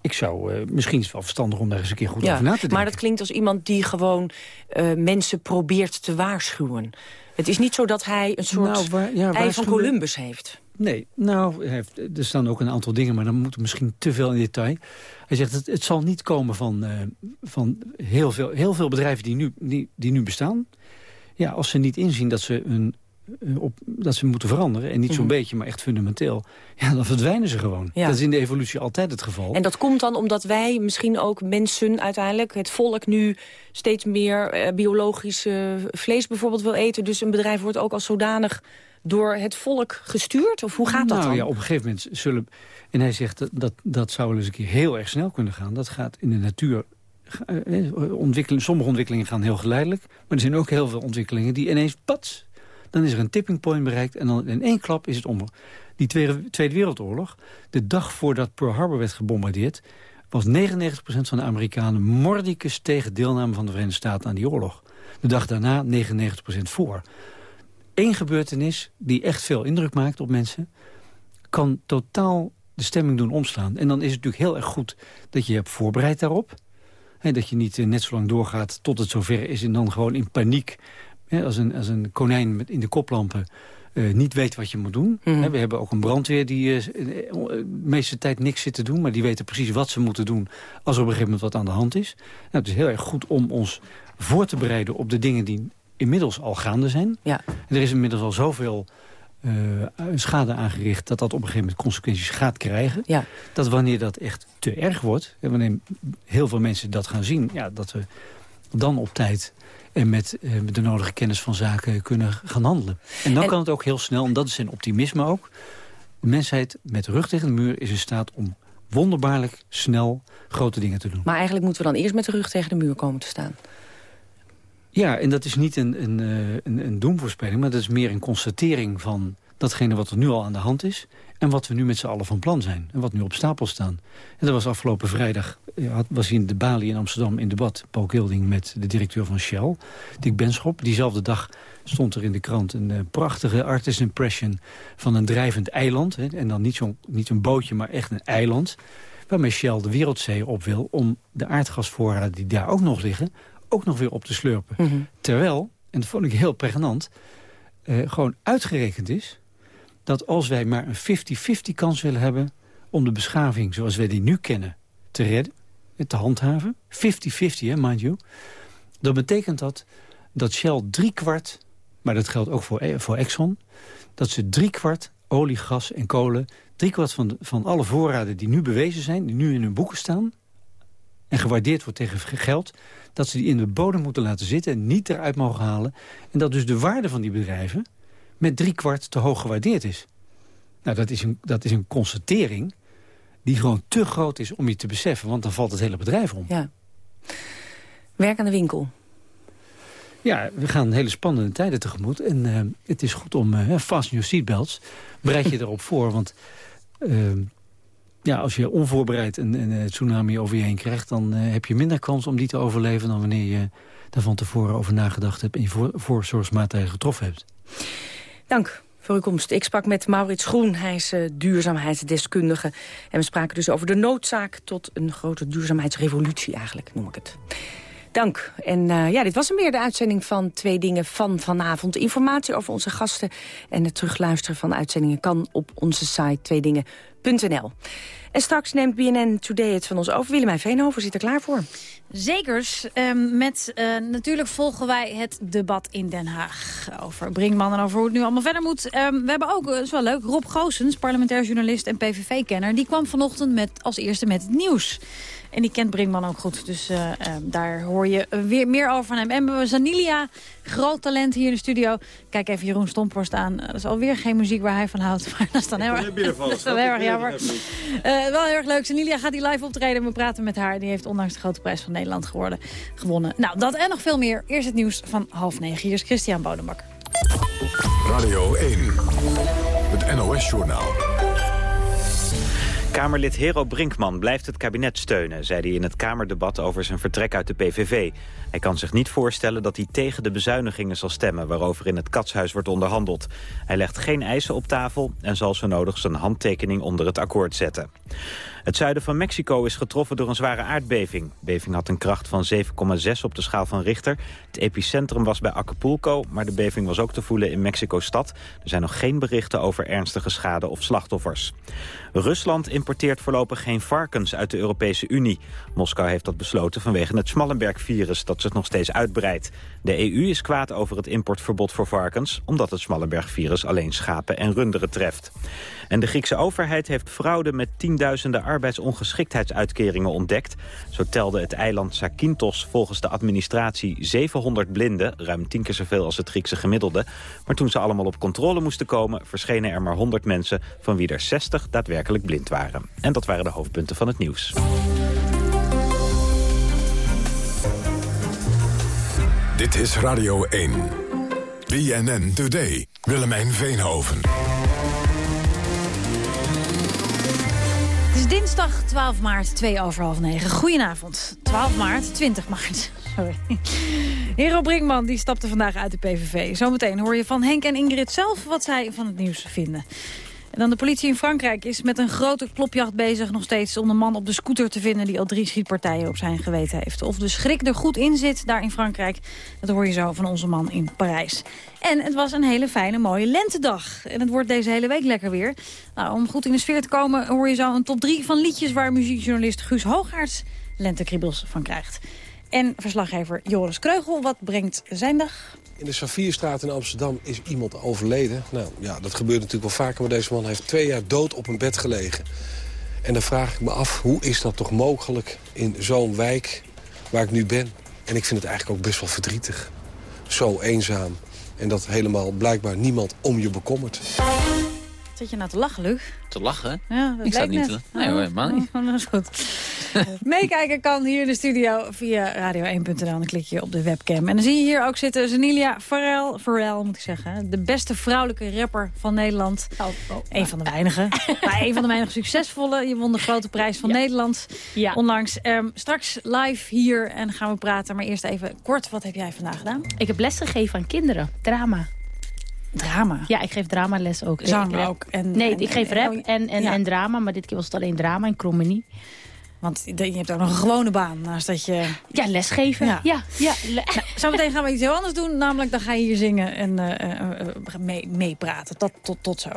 ik zou, uh, misschien is het wel verstandig om daar eens een keer goed ja, over na te denken. Maar dat klinkt als iemand die gewoon uh, mensen probeert te waarschuwen. Het is niet zo dat hij een soort nou, waar, ja, ei van Columbus heeft. Nee, nou, er staan ook een aantal dingen, maar dan moeten we misschien te veel in detail. Hij zegt, het, het zal niet komen van, uh, van heel, veel, heel veel bedrijven die nu, die, die nu bestaan. Ja, als ze niet inzien dat ze, een, op, dat ze moeten veranderen, en niet zo'n mm -hmm. beetje, maar echt fundamenteel, ja, dan verdwijnen ze gewoon. Ja. Dat is in de evolutie altijd het geval. En dat komt dan omdat wij misschien ook mensen uiteindelijk, het volk nu steeds meer uh, biologisch uh, vlees bijvoorbeeld wil eten. Dus een bedrijf wordt ook als zodanig door het volk gestuurd? Of hoe gaat dat nou, dan? Ja, op een gegeven moment zullen... En hij zegt dat, dat dat zou wel eens een keer heel erg snel kunnen gaan. Dat gaat in de natuur... Ontwikkeling, sommige ontwikkelingen gaan heel geleidelijk. Maar er zijn ook heel veel ontwikkelingen die ineens... pats, dan is er een tipping point bereikt en dan in één klap is het om. Die Tweede, Tweede Wereldoorlog, de dag voordat Pearl Harbor werd gebombardeerd... was 99% van de Amerikanen mordicus tegen deelname van de Verenigde Staten aan die oorlog. De dag daarna 99% voor één gebeurtenis die echt veel indruk maakt op mensen... kan totaal de stemming doen omslaan. En dan is het natuurlijk heel erg goed dat je hebt voorbereid daarop. He, dat je niet uh, net zo lang doorgaat tot het zover is... en dan gewoon in paniek, he, als, een, als een konijn met in de koplampen... Uh, niet weet wat je moet doen. Mm -hmm. He, we hebben ook een brandweer die uh, de meeste tijd niks zit te doen... maar die weten precies wat ze moeten doen als er op een gegeven moment wat aan de hand is. Nou, het is heel erg goed om ons voor te bereiden op de dingen die inmiddels al gaande zijn. Ja. En er is inmiddels al zoveel uh, schade aangericht... dat dat op een gegeven moment consequenties gaat krijgen. Ja. Dat wanneer dat echt te erg wordt... en wanneer heel veel mensen dat gaan zien... Ja, dat we dan op tijd en met, uh, met de nodige kennis van zaken kunnen gaan handelen. En dan en... kan het ook heel snel, en dat is zijn optimisme ook... de mensheid met de rug tegen de muur is in staat om wonderbaarlijk snel grote dingen te doen. Maar eigenlijk moeten we dan eerst met de rug tegen de muur komen te staan. Ja, en dat is niet een, een, een, een doemvoorspelling... maar dat is meer een constatering van datgene wat er nu al aan de hand is... en wat we nu met z'n allen van plan zijn. En wat nu op stapel staan. En dat was afgelopen vrijdag... was hij in de Bali in Amsterdam in debat... Paul Gilding met de directeur van Shell, Dick Benschop. Diezelfde dag stond er in de krant een uh, prachtige artist impression... van een drijvend eiland. En dan niet, zo, niet een bootje, maar echt een eiland waarmee Shell de wereldzee op wil... om de aardgasvoorraden die daar ook nog liggen ook nog weer op te slurpen. Mm -hmm. Terwijl, en dat vond ik heel pregnant... Uh, gewoon uitgerekend is dat als wij maar een 50-50 kans willen hebben... om de beschaving zoals wij die nu kennen te redden, te handhaven... 50-50, hè, mind you... dan betekent dat dat Shell driekwart... maar dat geldt ook voor, voor Exxon... dat ze driekwart olie, gas en kolen... driekwart van, de, van alle voorraden die nu bewezen zijn... die nu in hun boeken staan... en gewaardeerd wordt tegen geld dat ze die in de bodem moeten laten zitten... en niet eruit mogen halen. En dat dus de waarde van die bedrijven met drie kwart te hoog gewaardeerd is. Nou, dat is een, dat is een constatering die gewoon te groot is om je te beseffen. Want dan valt het hele bedrijf om. Ja. Werk aan de winkel. Ja, we gaan hele spannende tijden tegemoet. En uh, het is goed om uh, vast your seatbelts. Bereid je erop voor, want... Uh, ja, als je onvoorbereid een, een, tsunami over je heen krijgt... dan uh, heb je minder kans om die te overleven... dan wanneer je daar van tevoren over nagedacht hebt... en je voor, voorzorgsmaatregelen getroffen hebt. Dank voor uw komst. Ik sprak met Maurits Groen, hij is uh, duurzaamheidsdeskundige. En we spraken dus over de noodzaak tot een grote duurzaamheidsrevolutie eigenlijk, noem ik het. Dank. En uh, ja, dit was hem weer, de uitzending van Twee Dingen van vanavond. Informatie over onze gasten en het terugluisteren van uitzendingen... kan op onze site tweedingen.nl. En straks neemt BNN Today het van ons over. Willemijn Veenhoven zit er klaar voor. Zekers. Um, met, uh, natuurlijk volgen wij het debat in Den Haag over Brinkman en over hoe het nu allemaal verder moet. Um, we hebben ook, dat is wel leuk, Rob Goossens, parlementair journalist en PVV-kenner. Die kwam vanochtend met, als eerste met het nieuws. En die kent Brinkman ook goed. Dus uh, uh, daar hoor je weer meer over van hem. En we hebben Zanilia, groot talent hier in de studio. Kijk even Jeroen Stomporst aan. Dat is alweer geen muziek waar hij van houdt. Maar dat is dan heel, erg, dat is dan heel erg jammer. Uh, wel heel erg leuk. Zanilia gaat die live optreden. We praten met haar. Die heeft ondanks de grote prijs van Nederland geworden, gewonnen. Nou, dat en nog veel meer. Eerst het nieuws van half negen. Hier is Christian Bodenbakker. Radio 1. Het NOS-journaal. Kamerlid Hero Brinkman blijft het kabinet steunen, zei hij in het Kamerdebat over zijn vertrek uit de PVV. Hij kan zich niet voorstellen dat hij tegen de bezuinigingen zal stemmen waarover in het katshuis wordt onderhandeld. Hij legt geen eisen op tafel en zal zo nodig zijn handtekening onder het akkoord zetten. Het zuiden van Mexico is getroffen door een zware aardbeving. De beving had een kracht van 7,6 op de schaal van Richter. Het epicentrum was bij Acapulco, maar de beving was ook te voelen in Mexico-stad. Er zijn nog geen berichten over ernstige schade of slachtoffers. Rusland importeert voorlopig geen varkens uit de Europese Unie. Moskou heeft dat besloten vanwege het Smallenberg-virus dat zich nog steeds uitbreidt. De EU is kwaad over het importverbod voor varkens... omdat het Smallenberg-virus alleen schapen en runderen treft. En de Griekse overheid heeft fraude met tienduizenden arbeidsongeschiktheidsuitkeringen ontdekt. Zo telde het eiland Zakynthos volgens de administratie 700 blinden... ruim tien keer zoveel als het Griekse gemiddelde. Maar toen ze allemaal op controle moesten komen... verschenen er maar 100 mensen, van wie er 60 daadwerkelijk blind waren. En dat waren de hoofdpunten van het nieuws. Dit is Radio 1. BNN Today. Willemijn Veenhoven. Het is dinsdag 12 maart, 2 over half 9. Goedenavond. 12 maart, 20 maart. Sorry. Hero Brinkman die stapte vandaag uit de PVV. Zometeen hoor je van Henk en Ingrid zelf wat zij van het nieuws vinden. En dan de politie in Frankrijk is met een grote klopjacht bezig... nog steeds om de man op de scooter te vinden... die al drie schietpartijen op zijn geweten heeft. Of de schrik er goed in zit daar in Frankrijk... dat hoor je zo van onze man in Parijs. En het was een hele fijne, mooie lentedag. En het wordt deze hele week lekker weer. Nou, om goed in de sfeer te komen hoor je zo een top 3 van liedjes... waar muziekjournalist Guus Hoogaerts lentekriebels van krijgt. En verslaggever Joris Kreugel, wat brengt zijn dag? In de Safierstraat in Amsterdam is iemand overleden. Nou ja, dat gebeurt natuurlijk wel vaker, maar deze man heeft twee jaar dood op een bed gelegen. En dan vraag ik me af, hoe is dat toch mogelijk in zo'n wijk waar ik nu ben? En ik vind het eigenlijk ook best wel verdrietig. Zo eenzaam. En dat helemaal blijkbaar niemand om je bekommert. Zit je nou te lachen, Luc? Te lachen? Ja, dat ik sta niet Nee hoor, helemaal niet. Oh, dat is goed. Meekijken kan hier in de studio via radio1.nl. Dan klik je op de webcam. En dan zie je hier ook zitten Zanilia Farrell, Farrell moet ik zeggen. De beste vrouwelijke rapper van Nederland. Oh, oh, een van de weinigen. maar een van de weinig succesvolle. Je won de grote prijs van Nederland. Ja. Onlangs. Ehm, straks live hier en gaan we praten. Maar eerst even kort, wat heb jij vandaag gedaan? Ik heb les gegeven aan kinderen. Drama. Drama? Ja, ik geef dramales ook. Zang Ik rap- ook. En, nee, en- ik geef rap oh, en, en, ja. en drama. Maar dit keer was het alleen drama en comedy. Want je hebt ook nog een gewone baan naast dat je... Ja, lesgeven. Ja. Ja, ja. le- Nou, zometeen gaan we iets heel anders doen. Namelijk, dan ga je hier zingen en eh, eh, eh, mee- meepraten. tot, tot, tot zo.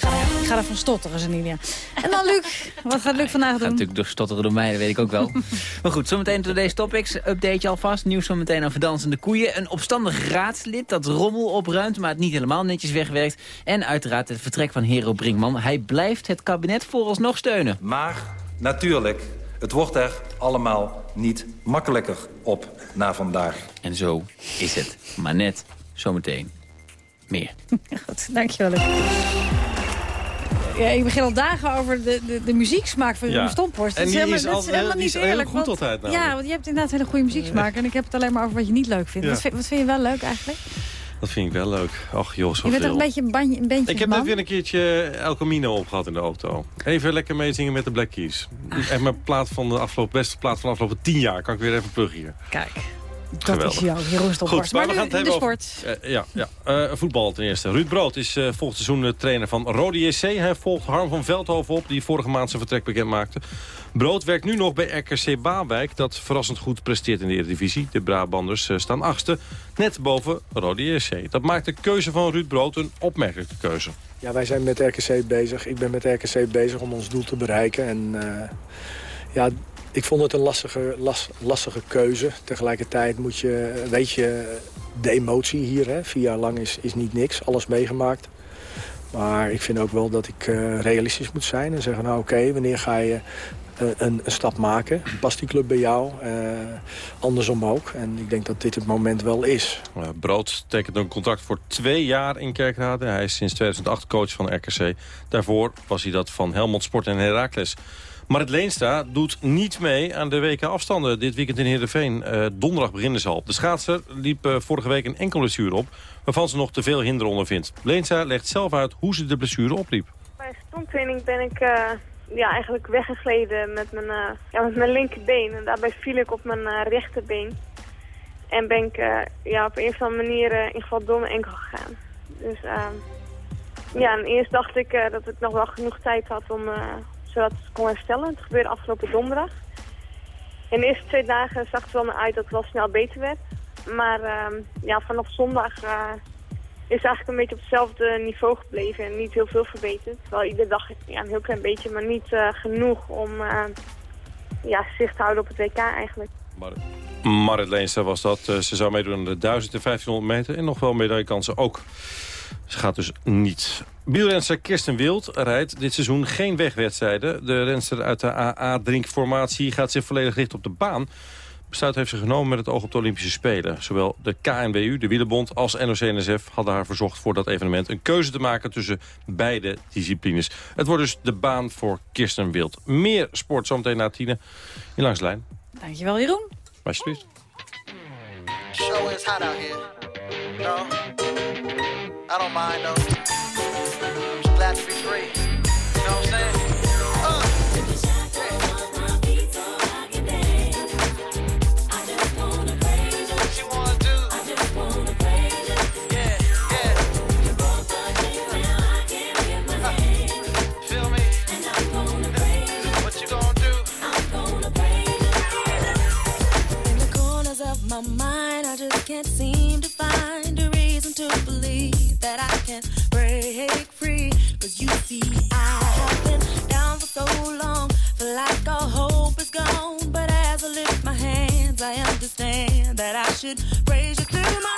Ik ga, er- ervan stotteren, Zanilia. En dan Luc. Wat gaat Luc vandaag Gaat doen? natuurlijk door stotteren door mij, dat weet ik ook wel. maar goed, zometeen door deze topics. Update je alvast. Nieuws zometeen over dansende koeien. Een opstandig raadslid dat rommel opruimt, maar het niet helemaal netjes wegwerkt. En uiteraard het vertrek van Hero Brinkman. Hij blijft het kabinet vooralsnog steunen. Maar natuurlijk, het wordt er allemaal niet makkelijker op na vandaag. En zo is het. Maar net zometeen meer. Goed, dankjewel Luc. Ja, ik begin al dagen over de, de, de muzieksmaak van Ja. Jeroen Stomphorst. En Dat is helemaal- is dat altijd- helemaal is niet eerlijk, goed want- altijd namelijk. Ja, want je hebt inderdaad hele goede muzieksmaak. En ik heb het alleen maar over wat je niet leuk vindt. Ja. Wat, vind, wat vind je wel leuk eigenlijk? Dat vind ik wel leuk. Och joh, Je bent toch een beetje een, bandje, een bandje Ik heb net weer een keertje El Camino opgehad in de auto. Even lekker meezingen met de Black Keys. Echt mijn plaat van de afgelopen, beste plaat van de afgelopen tien jaar. Kan ik weer even pluggen hier. Kijk. Dat Geweldig. is jouw Stoppers. Goed, maar, we nu gaan het de hebben sport. over eh, ja, ja. Eh, voetbal ten eerste. Ruud Brood is eh volgend seizoen de trainer van Rode JC. Hij volgt Harm van Veldhoven op, die vorige maand zijn vertrek bekend maakte. Brood werkt nu nog bij RKC Baalwijk, dat verrassend goed presteert in de Eredivisie. De Brabanders staan achtste, net boven Rode JC. Dat maakt de keuze van Ruud Brood een opmerkelijke keuze. Ja, wij zijn met RKC bezig. Ik ben met RKC bezig om ons doel te bereiken. En eh, ja, ik vond het een lastige, las- lastige keuze. Tegelijkertijd moet je, weet je, de emotie hier, hè, vier jaar lang is, is niet niks. Alles meegemaakt. Maar ik vind ook wel dat ik eh, realistisch moet zijn en zeggen, nou oké, wanneer ga je eh, een, een stap maken? Past die club bij jou? Eh, andersom ook. En ik denk dat dit het moment wel is. Brood tekent een contract voor twee jaar in Kerkrade. Hij is sinds 2008 coach van RKC. Daarvoor was hij dat van Helmond Sport en Heracles. Marit Leenstra doet niet mee aan de WK-afstanden dit weekend in Heerenveen. Eh, donderdag beginnen ze al. De schaatser liep eh, vorige week een enkele blessure op... waarvan ze nog te veel hinder ondervindt. Leenstra legt zelf uit hoe ze de blessure opliep. Bij stomtraining ben ik eh, ja, eigenlijk weggegleden met mijn, ja, met mijn linkerbeen. En daarbij viel ik op mijn rechterbeen. En ben ik ja, op een of andere manier in ieder geval door mijn enkel gegaan. Dus ehm, ja, en eerst dacht ik dat ik nog wel genoeg tijd had om zodat het kon herstellen. Het gebeurde afgelopen donderdag. In de eerste twee dagen zag het wel naar uit dat het wel snel beter werd. Maar ehm, ja, vanaf zondag eh, is eigenlijk een beetje op hetzelfde niveau gebleven en niet heel veel verbeterd. Wel iedere dag ja, een heel klein beetje, maar niet eh, genoeg om eh, ja, zicht te houden op het WK eigenlijk. Marit Leenstra was dat. Ze zou meedoen aan de 1000 en 1500 meter. En nog wel medaillekansen ook. Ze gaat dus niet. Wielrenster Kirsten Wild rijdt dit seizoen geen wegwedstrijden. De renster uit de AA-drinkformatie gaat zich volledig richten op de baan. Besluit heeft ze genomen met het oog op de Olympische Spelen. Zowel de KNWU, de Wielenbond, als NOC-NSF hadden haar verzocht voor dat evenement... een keuze te maken tussen beide disciplines. Het wordt dus de baan voor Kirsten Wild. Meer sport zometeen na tienen in Langs de Lijn. Dankjewel, Jeroen. Alsjeblieft. Show is hot out here. No, I don't mind though. I'm just glad to be free. You know what I'm saying? Uh. What you wanna do? Yeah, yeah. Feel me? What you gonna do? In the corners of my mind, I just can't seem to find a reason to believe that I can break free. You see, I have been down for so long, feel like all hope is gone. But as I lift my hands, I understand that I should you through my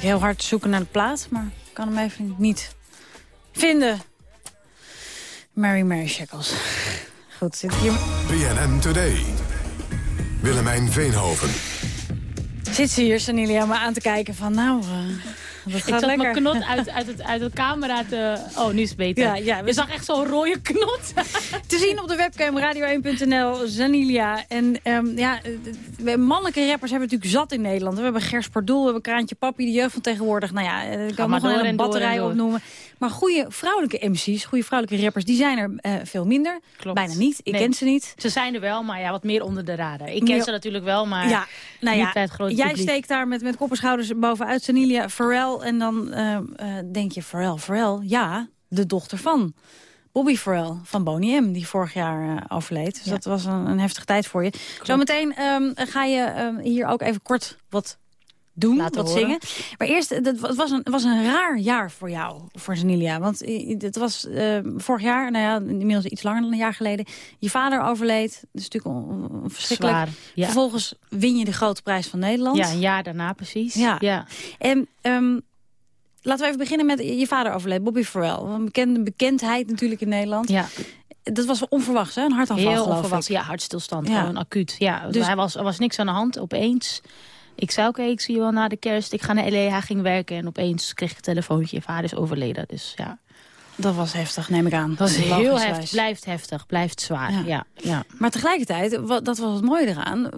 Ik heel hard zoeken naar de plaat, maar ik kan hem even niet vinden. Mary Mary Shackles. Goed, zit hier... BNN Today. Willemijn Veenhoven. Zit ze hier, Sanilia, maar aan te kijken van nou... Uh, dat ik zat lekker. mijn knot uit, uit, het, uit de camera te... Oh, nu is het beter. Ja, ja, we- Je zag echt zo'n rode knot. Te zien op de webcam radio1.nl, Zanilia. En ehm, ja, eh, we- mannelijke rappers hebben natuurlijk zat in Nederland. We hebben Gers Pardoel, we hebben Kraantje Papi, de jeugd van tegenwoordig. Nou ja, eh, ik kan maar nog een batterij opnoemen. Maar goede vrouwelijke MC's, goede vrouwelijke rappers, die zijn er eh, veel minder. Klopt. Bijna niet, ik Nee. ken ze niet. Ze zijn er wel, maar ja, wat meer onder de radar. Ik ken ze natuurlijk wel, maar ja, nou niet ja, bij het grote jij publiek. steekt daar met, met kop en schouders bovenuit, Sanilia, Pharrell. En dan eh, eh, denk je, Pharrell, Pharrell, ja, de dochter van. Bobby Pharrell van Boney M, die vorig jaar eh, overleed. Dus dat was een, een heftige tijd voor je. Zometeen ehm, ga je ehm, hier ook even kort wat doen, Laten wat horen. zingen. Maar eerst, dat, het, was een, was een raar jaar voor jou, voor Zanilia. Want eh, het was eh, vorig jaar, nou ja, inmiddels iets langer dan een jaar geleden. Je vader overleed, dat is natuurlijk verschrikkelijk. Zwaar, ja. Vervolgens win je de grote prijs van Nederland. Ja, een jaar daarna precies. Ja. ja. En ehm, laten we even beginnen met je vader overleed, Bobby Farrell. Een bekende bekendheid natuurlijk in Nederland. Ja. Dat was onverwachts, hè? Een hartaanval, Heel onverwachts. ik. Ja, hartstilstand. Ja. Gewoon acuut. Ja, Dus- hij was, er was niks aan de hand. Opeens. Ik zei, oké, ik zie je wel na de kerst. Ik ga naar L.A. Hij ging werken. En opeens kreeg ik een telefoontje. Je vader is overleden. Dus ja. Dat was heftig, neem ik aan. Dat was heel heftig. Blijft heftig. Blijft zwaar. Ja. Ja. Ja, Maar tegelijkertijd, wat, dat was het mooie eraan...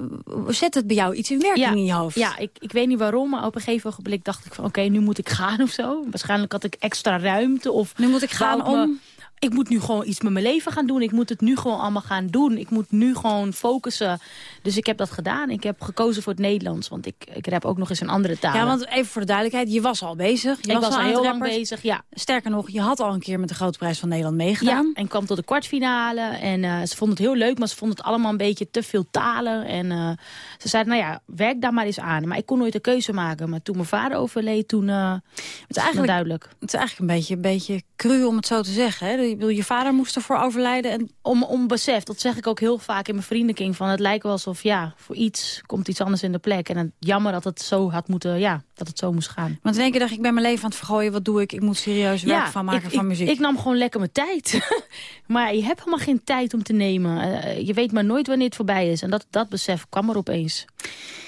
zet het bij jou iets in werking Ja, in je hoofd. Ja, ik, ik weet niet waarom, maar op een gegeven ogenblik dacht ik van... oké, nu moet ik gaan of zo. Waarschijnlijk had ik extra ruimte of... Nu moet ik gaan me- om... ik moet nu gewoon iets met mijn leven gaan doen. Ik moet het nu gewoon allemaal gaan doen. Ik moet nu gewoon focussen. Dus ik heb dat gedaan. Ik heb gekozen voor het Nederlands. Want ik, ik rap ook nog eens een andere taal. Ja, want even voor de duidelijkheid, je was al bezig. Je ik was al heel lang bezig, ja. Sterker nog, je had al een keer met de Grote Prijs van Nederland meegedaan. Ja, en kwam tot de kwartfinale. En eh, ze vonden het heel leuk, maar ze vonden het allemaal een beetje te veel talen. En eh, ze zeiden, nou ja, werk daar maar eens aan. Maar ik kon nooit een keuze maken. Maar toen mijn vader overleed, toen eh het is eigenlijk duidelijk. Het is eigenlijk een beetje, een beetje cru om het zo te zeggen. Hè? Bedoel, je vader moest ervoor overlijden. En... Om, om besef, dat zeg ik ook heel vaak in mijn vriendenkring. Van het lijkt wel alsof, ja, voor iets komt iets anders in de plek. En het, jammer dat het zo had moeten, ja, dat het zo moest gaan. Want in één keer dacht ik, ik ben mijn leven aan het vergooien. Wat doe ik? Ik moet serieus werk van maken ik, van ik- muziek. Ik nam gewoon lekker mijn tijd. maar je hebt helemaal geen tijd om te nemen. Eh, je weet maar nooit wanneer het voorbij is. En dat, dat besef kwam er opeens.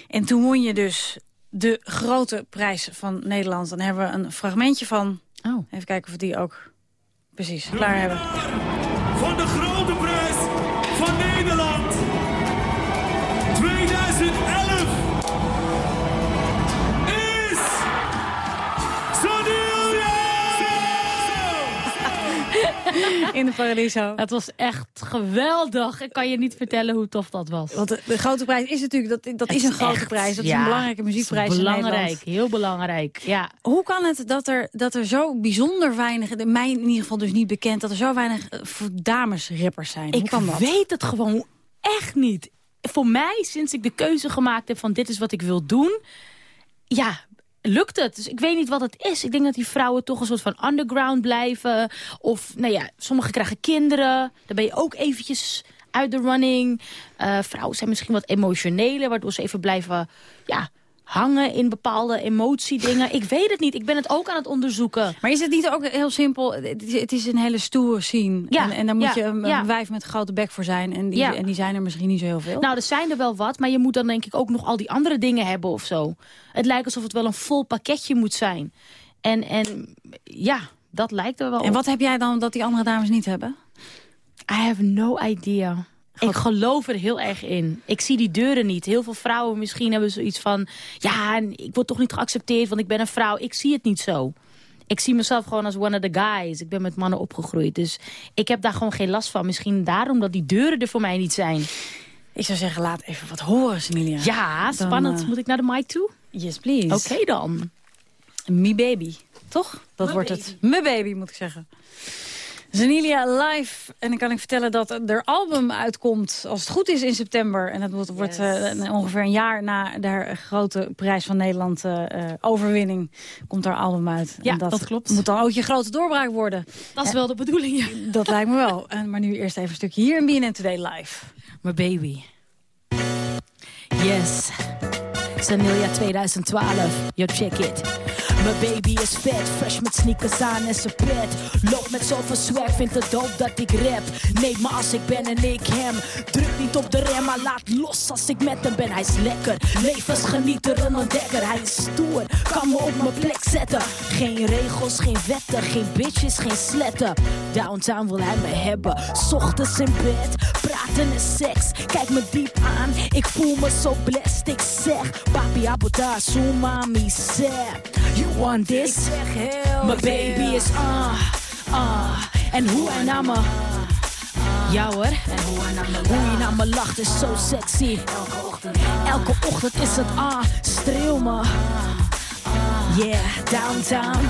En toen won je dus de grote prijs van Nederland. Dan hebben we een fragmentje van. Oh. Even kijken of we die ook precies klaar hebben. Van de grote prijs In de Paradiso. Het was echt geweldig. Ik kan je niet vertellen hoe tof dat was. Want de, de grote prijs is natuurlijk, dat, dat is een is grote echt, prijs. Dat is een belangrijke muziekprijs Belangrijk, heel belangrijk. Ja. Hoe kan het dat er, dat er zo bijzonder weinig, de- mij in ieder geval dus niet bekend, dat er zo weinig eh, voor damesrappers zijn? Hoe Ik kan dat? weet het gewoon echt niet. Voor mij, sinds ik de keuze gemaakt heb van dit is wat ik wil doen... Ja, lukt het. Dus ik weet niet wat het is. Ik denk dat die vrouwen toch een soort van underground blijven. Of, nou ja, sommigen krijgen kinderen. Dan ben je ook eventjes uit de running. Eh, vrouwen zijn misschien wat emotioneler, waardoor ze even blijven... Ja, hangen in bepaalde emotiedingen. Ik weet het niet. Ik ben het ook aan het onderzoeken. Maar is het niet ook heel simpel? Het is, een hele stoere scene. Ja, en, en daar moet ja, je een, ja. wijf met een grote bek voor zijn. En die, Ja. en die zijn er misschien niet zo heel veel. Nou, er zijn er wel wat, maar je moet dan denk ik ook nog al die andere dingen hebben of zo. Het lijkt alsof het wel een vol pakketje moet zijn. En, en ja, dat lijkt er wel en op. wat heb jij dan dat die andere dames niet hebben? I have no idea. Ik geloof er heel erg in. Ik zie die deuren niet. Heel veel vrouwen misschien hebben zoiets van... ja, ik word toch niet geaccepteerd, want ik ben een vrouw. Ik zie het niet zo. Ik zie mezelf gewoon als one of the guys. Ik ben met mannen opgegroeid. Dus ik heb daar gewoon geen last van. Misschien daarom dat die deuren er voor mij niet zijn. Ik zou zeggen, laat even wat horen, Semilia. Ja, Dan, spannend. eh, Moet ik naar de mic toe? Yes, please. Oké dan. Me baby, toch? Dat wordt het. Me baby, moet ik zeggen. Zanilia live. En dan kan ik vertellen dat er album uitkomt, als het goed is, in september. En dat wordt, wordt eh, ongeveer een jaar na de grote prijs van Nederland eh, eh, overwinning. Komt haar album uit. Ja, en dat klopt. moet dan ook je grote doorbraak worden. Dat is En wel de bedoeling, ja. Dat lijkt me wel. En, maar nu eerst even een stukje hier in BNN Today live. My baby. Yes. Sanilia 2012. Yo, check it. Mijn baby is vet, fresh met sneakers aan en zijn pet. Loop met zoveel swag, vindt het dope dat ik rap. Neem me als ik ben en ik hem. Druk niet op de rem, maar laat los als ik met hem ben. Hij is lekker, levensgenieter, een ontdekker. Hij is stoer, kan me op mijn plek zetten. Geen regels, geen wetten, geen bitches, geen sletten. Downtown wil hij me hebben, ochtends in bed. Praten en seks, kijk me diep aan. Ik voel me zo blessed, ik zeg. Papi abota, sumami, zeg. You want this? Mijn baby is ah, ah. En hoe hij naar me... Ja hoor. En hoe hij naar me, lacht is zo sexy. Elke ochtend. Elke ochtend is het ah, streel me. Yeah, downtown.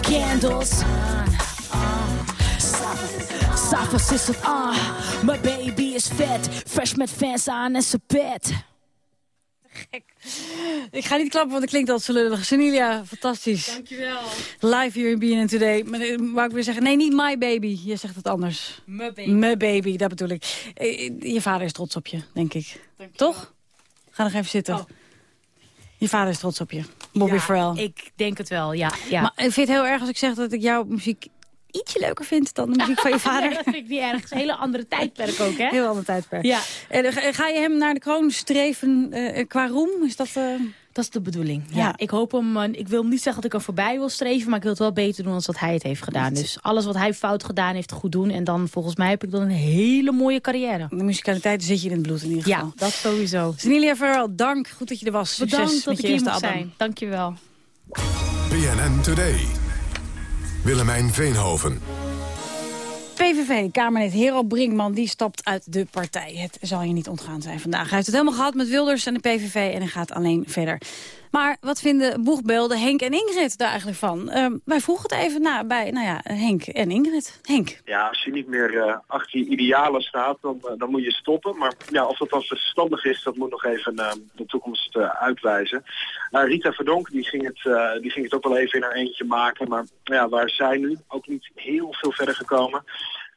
Candles. S'avonds is het ah, mijn baby is vet. Fresh met fans aan en zijn pet. Ik ga niet klappen, want het klinkt al zo lullig. Senilia, fantastisch. Dankjewel. Live hier in BNN Today. Maar eh, wou ik weer zeggen, nee, niet my baby. Je zegt het anders. My baby. My baby, dat bedoel ik. Eh, Je vader is trots op je, denk ik. Toch? Ga nog even zitten. Oh. Je vader is trots op je. Bobby Ja, Farrell. Ik denk het wel, ja. ja. Maar ik vind het heel erg als ik zeg dat ik jouw muziek ietsje leuker vind dan de muziek van je vader. Nee, dat vind ik niet erg. Het is een hele andere tijdperk ook, hè? Heel ander tijdperk. Ja. En, eh, ga- je hem naar de kroon streven eh, qua roem? Is dat... eh, Dat is de bedoeling. Ja. Ja. Ik hoop hem, ik wil niet zeggen dat ik er voorbij wil streven, maar ik wil het wel beter doen dan dat hij het heeft gedaan. Dus alles wat hij fout gedaan heeft, goed doen. En dan volgens mij heb ik dan een hele mooie carrière. De musicaliteit zit je in het bloed in ieder geval. Ja, dat sowieso. Senilia Farrell, dank. Goed dat je er was. Bedankt Succes dat met ik je hier mocht zijn. Dankjewel. BNN Today. Willemijn Veenhoven. PVV-Kamerlid Hero Brinkman die stapt uit de partij. Het zal je niet ontgaan zijn vandaag. Hij heeft het helemaal gehad met Wilders en de PVV en hij gaat alleen verder. Maar wat vinden boegbeelden Henk en Ingrid daar eigenlijk van? Ehm, wij vroegen het even na bij nou ja, Henk en Ingrid. Henk, Ja, als je niet meer eh, achter je idealen staat, dan, eh, dan moet je stoppen. Maar ja, of dat dan verstandig is, dat moet nog even eh, de toekomst eh, uitwijzen. Eh, Rita Verdonk, die ging, het, die ging het ook wel even in haar eentje maken. Maar ja, waar zij nu? Ook niet heel veel verder gekomen.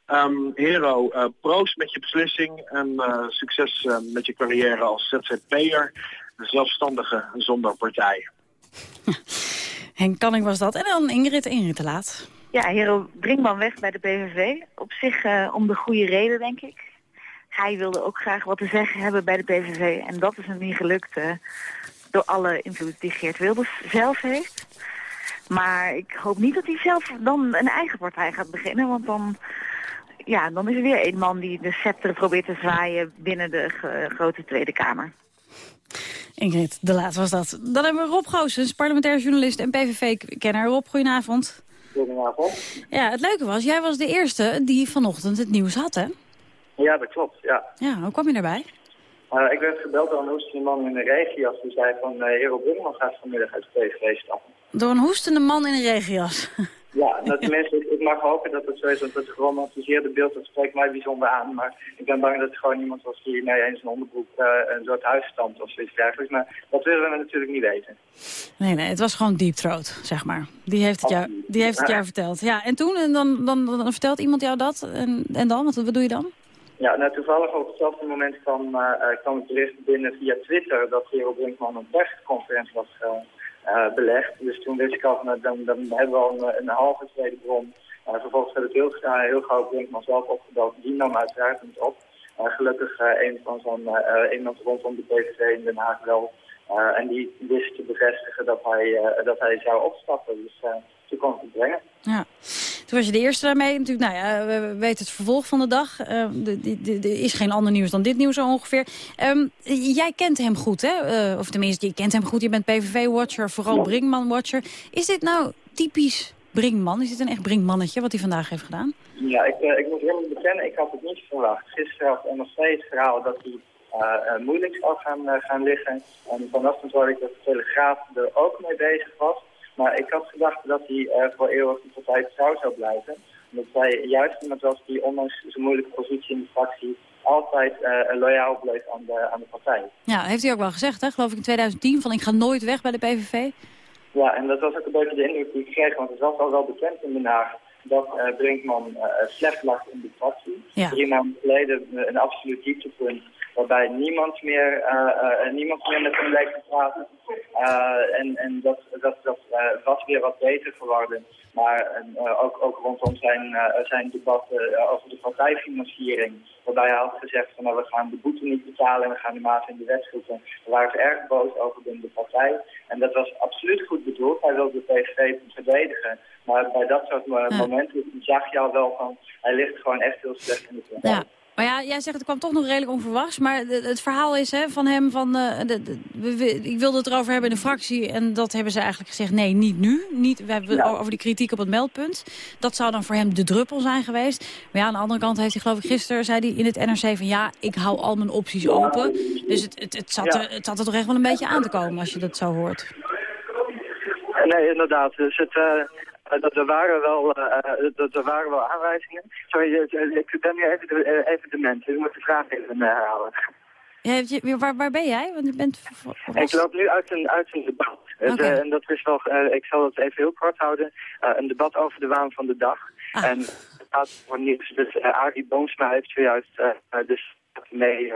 Ehm, Hero, eh, proost met je beslissing en eh, succes eh, met je carrière als ZZP'er. Zelfstandige zonder partijen. Henk Canning was dat. En dan Ingrid, Ingrid te laat. Ja, Hero Brinkman weg bij de PVV. Op zich eh, om de goede reden, denk ik. Hij wilde ook graag wat te zeggen hebben bij de PVV. En dat is hem niet gelukt door alle invloed die Geert Wilders zelf heeft. Maar ik hoop niet dat hij zelf dan een eigen partij gaat beginnen. Want dan, ja, dan is er weer een man die de scepter probeert te zwaaien binnen de ge- grote Tweede Kamer. Ingrid, de laat was dat. Dan hebben we Rob Goossens, parlementair journalist en PVV-kenner. Rob, goedenavond. Goedenavond. Ja, het leuke was, jij was de eerste die vanochtend het nieuws had, hè? Ja, dat klopt, ja. Ja, hoe kwam je daarbij? Eh, ik werd gebeld door een hoestende man in de regio. Die zei van, uh, Hero Brinkman gaat vanmiddag uit de PVV stappen. Door een hoestende man in een regenjas. Ja, nou, tenminste, ik, ik mag hopen dat het zo is, want het geromantiseerde beeld, dat spreekt mij bijzonder aan. Maar ik ben bang dat het gewoon iemand was die nee, in zijn onderbroek uh, een soort huis stamt of zoiets dergelijks. Maar dat willen we natuurlijk niet weten. Nee, nee, het was gewoon Deep Throat, zeg maar. Die heeft het jou, die heeft het jou verteld. Ja, en toen? En dan, dan, dan vertelt iemand jou dat? En, en dan? Wat, wat doe je dan? Ja, nou toevallig op hetzelfde moment kwam, uh, kwam het bericht binnen via Twitter dat Hero Brinkman een persconferentie was uh, uh, belegd. Dus toen wist ik al, van, dan, dan hebben we al een, een halve tweede bron. Uh, vervolgens heb ik heel, uh, heel gauw Brinkman zelf opgebeld. Die nam uiteraard niet op. Gelukkig een van zo'n iemand rondom de PVV in Den Haag wel. En die wist te bevestigen dat hij, dat hij zou opstappen. Dus toen kon ik het brengen. Ja. Toen was je de eerste daarmee. Natuurlijk, nou ja, we weten het vervolg van de dag. Uh, er is geen ander nieuws dan dit nieuws zo ongeveer. Um, jij kent hem goed, hè? Uh, of tenminste, je kent hem goed. Je bent PVV-watcher, vooral Brinkman-watcher. Is dit nou typisch Brinkman? Is dit een echt Brinkmannetje wat hij vandaag heeft gedaan? Ja, ik, uh, ik moet helemaal bekennen, ik had het niet verwacht. Gisteren had NRC het verhaal dat hij uh, moeilijk zou gaan, gaan liggen. En vanochtend hoorde ik dat de Telegraaf er ook mee bezig was. Maar ik had gedacht dat hij uh, voor eeuwig de partij trouw zou blijven. Omdat hij juist iemand was die ondanks zijn moeilijke positie in de fractie altijd uh, loyaal bleef aan de, aan de partij. Ja, heeft hij ook wel gezegd, hè? geloof ik in 2010, van ik ga nooit weg bij de PVV. Ja, en dat was ook een beetje de indruk die ik kreeg, want het was al wel bekend in Den Haag dat uh, Brinkman uh, slecht lag in de fractie. Ja. Drie maanden geleden een absoluut dieptepunt waarbij niemand meer, uh, niemand meer met hem leek te praten. en en dat, dat, dat was weer wat beter geworden. Maar ook, ook rondom zijn, zijn debat over de partijfinanciering. Waarbij hij had gezegd van nou, we gaan de boete niet betalen en we gaan de maat in de wet schroeven. Daar waren ze erg boos over binnen de partij. En dat was absoluut goed bedoeld. Hij wilde de PVV verdedigen. Maar bij dat soort momenten zag je al wel van... hij ligt gewoon echt heel slecht in de partij. Ja. Maar ja, jij zegt het kwam toch nog redelijk onverwachts. Maar het verhaal is hè, van hem van... Uh, de, de, ik wilde het erover hebben in de fractie. En dat hebben ze eigenlijk gezegd, nee, niet nu. Niet, we hebben ja. over die kritiek op het meldpunt. Dat zou dan voor hem de druppel zijn geweest. Maar ja, aan de andere kant heeft hij geloof ik gisteren... zei hij in het NRC van ja, ik hou al mijn opties open. Dus het, het, het, zat, er, het zat er toch echt wel een beetje aan te komen als je dat zo hoort. Nee, inderdaad. Dus het, uh, dat er waren wel, uh, dat er waren wel aanwijzingen. Sorry, ik ben nu even de, even de mensen. Ik moet de vraag even herhalen. Ja, waar, waar ben jij? Want je bent ik loop nu uit een, uit een debat. Okay. En dat is wel, uh, ik zal het even heel kort houden. Uh, een debat over de waan van de dag. Ah. En het gaat voor nieuws. Dus Arie Boomsma heeft zojuist dus mee,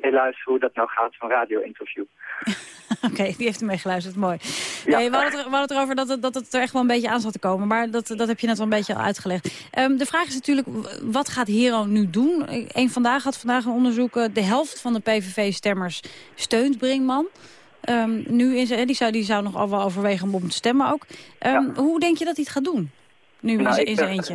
meeluisteren hoe dat nou gaat van radio-interview. Oké, die heeft ermee geluisterd. Mooi. Ja. Nee, we, hadden het, we hadden het erover dat het, dat het er echt wel een beetje aan zat te komen. Maar dat, dat heb je net wel een beetje al uitgelegd. Um, de vraag is natuurlijk, wat gaat Hero nu doen? Eén vandaag had vandaag een onderzoek. De helft van de PVV-stemmers steunt Brinkman. Um, nu is, die, zou, die zou nog al wel overwegen om op te stemmen ook. Um, ja. Hoe denk je dat hij het gaat doen? Nu nou, in zijn eentje.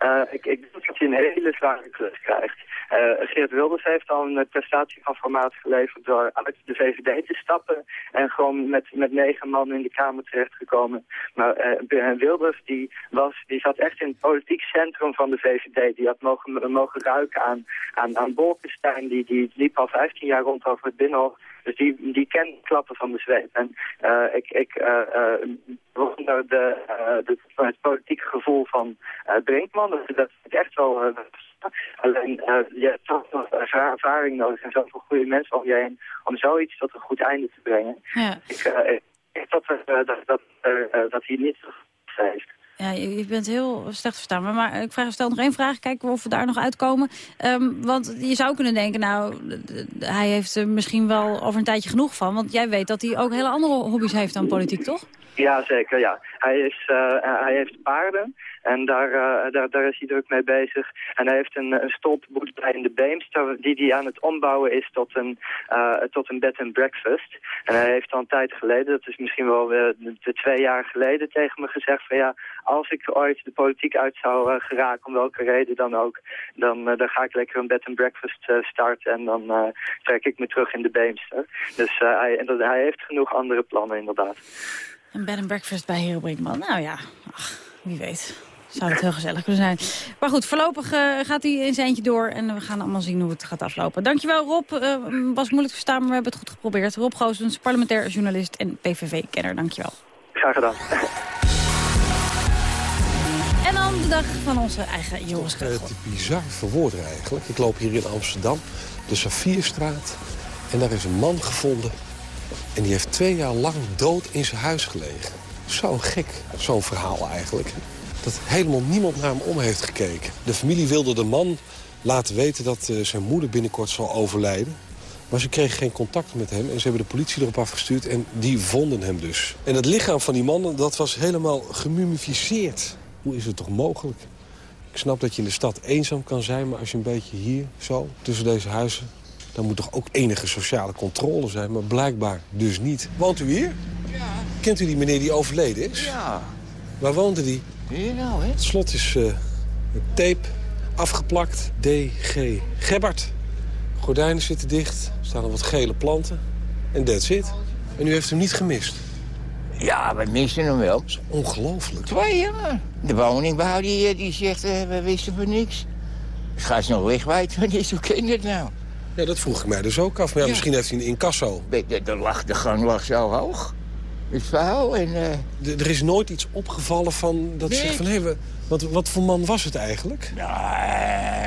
Uh, ik, ik denk dat hij een hele zware klus krijgt. Uh, Geert Wilders heeft al een prestatie van formaat geleverd door uit de VVD te stappen en gewoon met, met negen man in de Kamer terechtgekomen. Maar uh, Wilders die, was, die zat echt in het politiek centrum van de VVD. Die had mogen, mogen ruiken aan, aan, aan Bolkestein, die, die liep al 15 jaar rond over het Binnenhof. Dus die, die kent klappen van de zweep. En uh, ik, ik uh, uh, de, de, het politieke gevoel van Brinkman, dat, dat is echt wel... Alleen, uh, je hebt zoveel ervaring nodig en zoveel goede mensen om je heen... om zoiets tot een goed einde te brengen. Ja. Ik, ik dat, dat, dat, dat hij niet heeft. Ja, je bent heel slecht verstaan. Maar ik vraag, stel nog één vraag, kijken of we daar nog uitkomen. Um, want je zou kunnen denken, nou, hij heeft er misschien wel over een tijdje genoeg van. Want jij weet dat hij ook hele andere hobby's heeft dan politiek, toch? Ja, zeker, ja. Hij, is, uh, hij heeft paarden en daar, uh, daar, daar is hij druk mee bezig. En hij heeft een, een stolpboerderij in de Beemster die hij aan het ombouwen is tot een, uh, tot een bed and breakfast. En hij heeft al een tijd geleden, dat is misschien wel de twee jaar geleden, tegen me gezegd van ja, als ik ooit de politiek uit zou geraken, om welke reden dan ook, dan, dan ga ik lekker een bed and breakfast starten en dan trek ik me terug in de Beemster. Dus hij, hij heeft genoeg andere plannen inderdaad. Een bed and breakfast bij Hero Brinkman. Nou ja, wie weet. Zou het heel gezellig kunnen zijn. Maar goed, voorlopig uh, gaat hij in zijn eentje door. En we gaan allemaal zien hoe het gaat aflopen. Dankjewel Rob. Uh, was moeilijk te verstaan, maar we hebben het goed geprobeerd. Rob Goosens, parlementair journalist en PVV-kenner. Dankjewel. Graag gedaan. En dan de dag van onze eigen Joris Het is bizar verwoorden eigenlijk. Ik loop hier in Amsterdam, de Safierstraat. En daar is een man gevonden en die heeft twee jaar lang dood in zijn huis gelegen. Zo gek, zo'n verhaal eigenlijk. Dat helemaal niemand naar hem om heeft gekeken. De familie wilde de man laten weten dat uh, zijn moeder binnenkort zal overlijden. Maar ze kregen geen contact met hem en ze hebben de politie erop afgestuurd... en die vonden hem dus. En het lichaam van die man dat was helemaal gemummificeerd. Hoe is het toch mogelijk? Ik snap dat je in de stad eenzaam kan zijn... maar als je een beetje hier, zo, tussen deze huizen dan moet toch ook enige sociale controle zijn, maar blijkbaar dus niet. Woont u hier? Ja. Kent u die meneer die overleden is? Ja. Waar woonde die? Hier nou, hè? Het slot is uh, tape afgeplakt. DG Gebbert. Gordijnen zitten dicht. Er staan al wat gele planten. En that's it. En u heeft hem niet gemist? Ja, we missen hem wel. Dat is ongelooflijk. Twee jaar. De woningbouw die, eh, die zegt, uh, we wisten van niks. Ga ze nog wegwijten, wanneer zo kent het nou? Ja, dat vroeg ik mij dus ook af. Maar ja, misschien heeft hij een incasso. De, de, de, lag, de gang lag zo hoog. Het verhaal en... Uh... er is nooit iets opgevallen van... dat nee. zegt van, hé, hey, wat, wat voor man was het eigenlijk? Ja,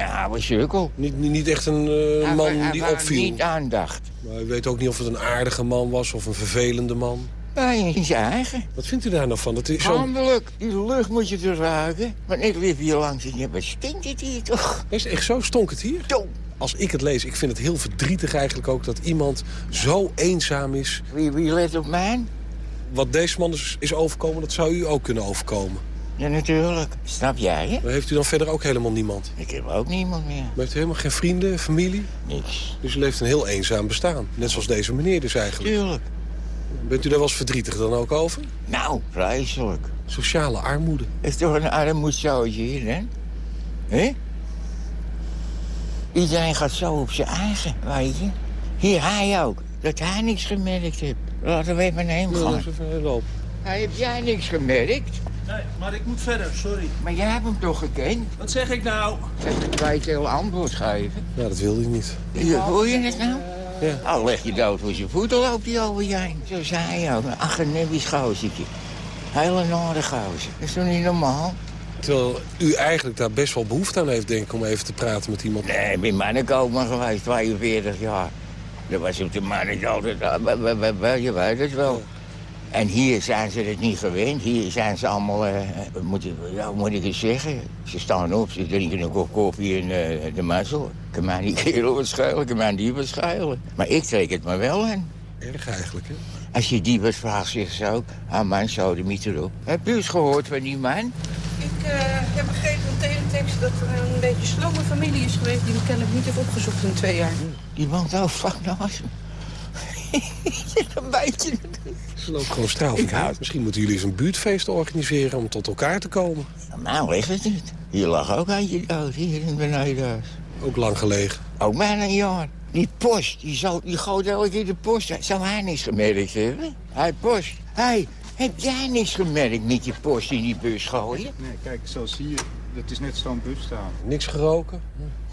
hij was sukkel. Niet, niet echt een uh, man hij, die hij opviel? niet aandacht. Maar u weet ook niet of het een aardige man was of een vervelende man? Nee, in zijn eigen. Wat vindt u daar nou van? Dat is zo... Handelijk, die lucht moet je dus ruiken. Want ik liep hier langs en je, wat stinkt het hier toch? Is het echt zo? Stonk het hier? Tom, als ik het lees, ik vind het heel verdrietig eigenlijk ook... dat iemand zo eenzaam is. Wie, wie let op mij? Wat deze man is, is overkomen, dat zou u ook kunnen overkomen. Ja, natuurlijk. Snap jij, hè? Maar heeft u dan verder ook helemaal niemand? Ik heb ook niemand meer. Maar heeft u helemaal geen vrienden, familie? Niks. Dus u leeft een heel eenzaam bestaan. Net zoals deze meneer dus eigenlijk. Tuurlijk. Bent u daar wel eens verdrietig dan ook over? Nou, vreselijk. Sociale armoede. Het is toch een armoedzootje hier, hè? Hé? Iedereen gaat zo op zijn eigen, weet je. Hier, hij ook. Dat hij niks gemerkt heeft. Laten we even Ja, gaan. is even lopen. Hij heb jij niks gemerkt? Nee, maar ik moet verder, sorry. Maar jij hebt hem toch gekend? Wat zeg ik nou? Ik kan je het heel antwoord geven. Ja, dat wilde hij niet. Ja, hoor je het nou? Ja. Al leg je dood voor zijn voeten, loopt hij over je heen. Zo zei hij ook. Een academisch gozertje. Hele nare gozer. Dat is toch niet normaal? Terwijl u eigenlijk daar best wel behoefte aan heeft, denk ik, om even te praten met iemand. Nee, ik ben mannenkoopman geweest, 42 jaar. Dat was op de markt altijd, je weet het wel. En hier zijn ze het niet gewend. Hier zijn ze allemaal, eh, wat moet ik, ja, hoe moet ik het zeggen? Ze staan op, ze drinken een kop koffie en eh, de mazzel. Kan mij die kerel wat schuilen, kan mij die wat schuilen. Maar ik trek het me wel aan. Erg eigenlijk, hè? Als je die wat vraagt, zegt ze ook, ah man, zo de miet erop. Heb je eens gehoord van die man? Ik eh, heb begrepen van teletext dat er een beetje slome familie is geweest... die me kennelijk niet heeft opgezocht in twee jaar. Die woont ook vlak naast me. een beetje. Ze loopt gewoon straalend uit. Misschien moeten jullie eens een buurtfeest organiseren om tot elkaar te komen. Nou, ligt het niet. Hier lag ook eentje dood, hier in beneden. Ook lang gelegen. Ook bijna een jaar. Die post, die, zou, die gooit elke keer de post uit. Zou hij niks gemerkt hebben? Hij post. Hé, hey, heb jij niks gemerkt met je post in die bus gooien? Nee, kijk, zoals zie je, het is net zo'n bus staan. Niks geroken.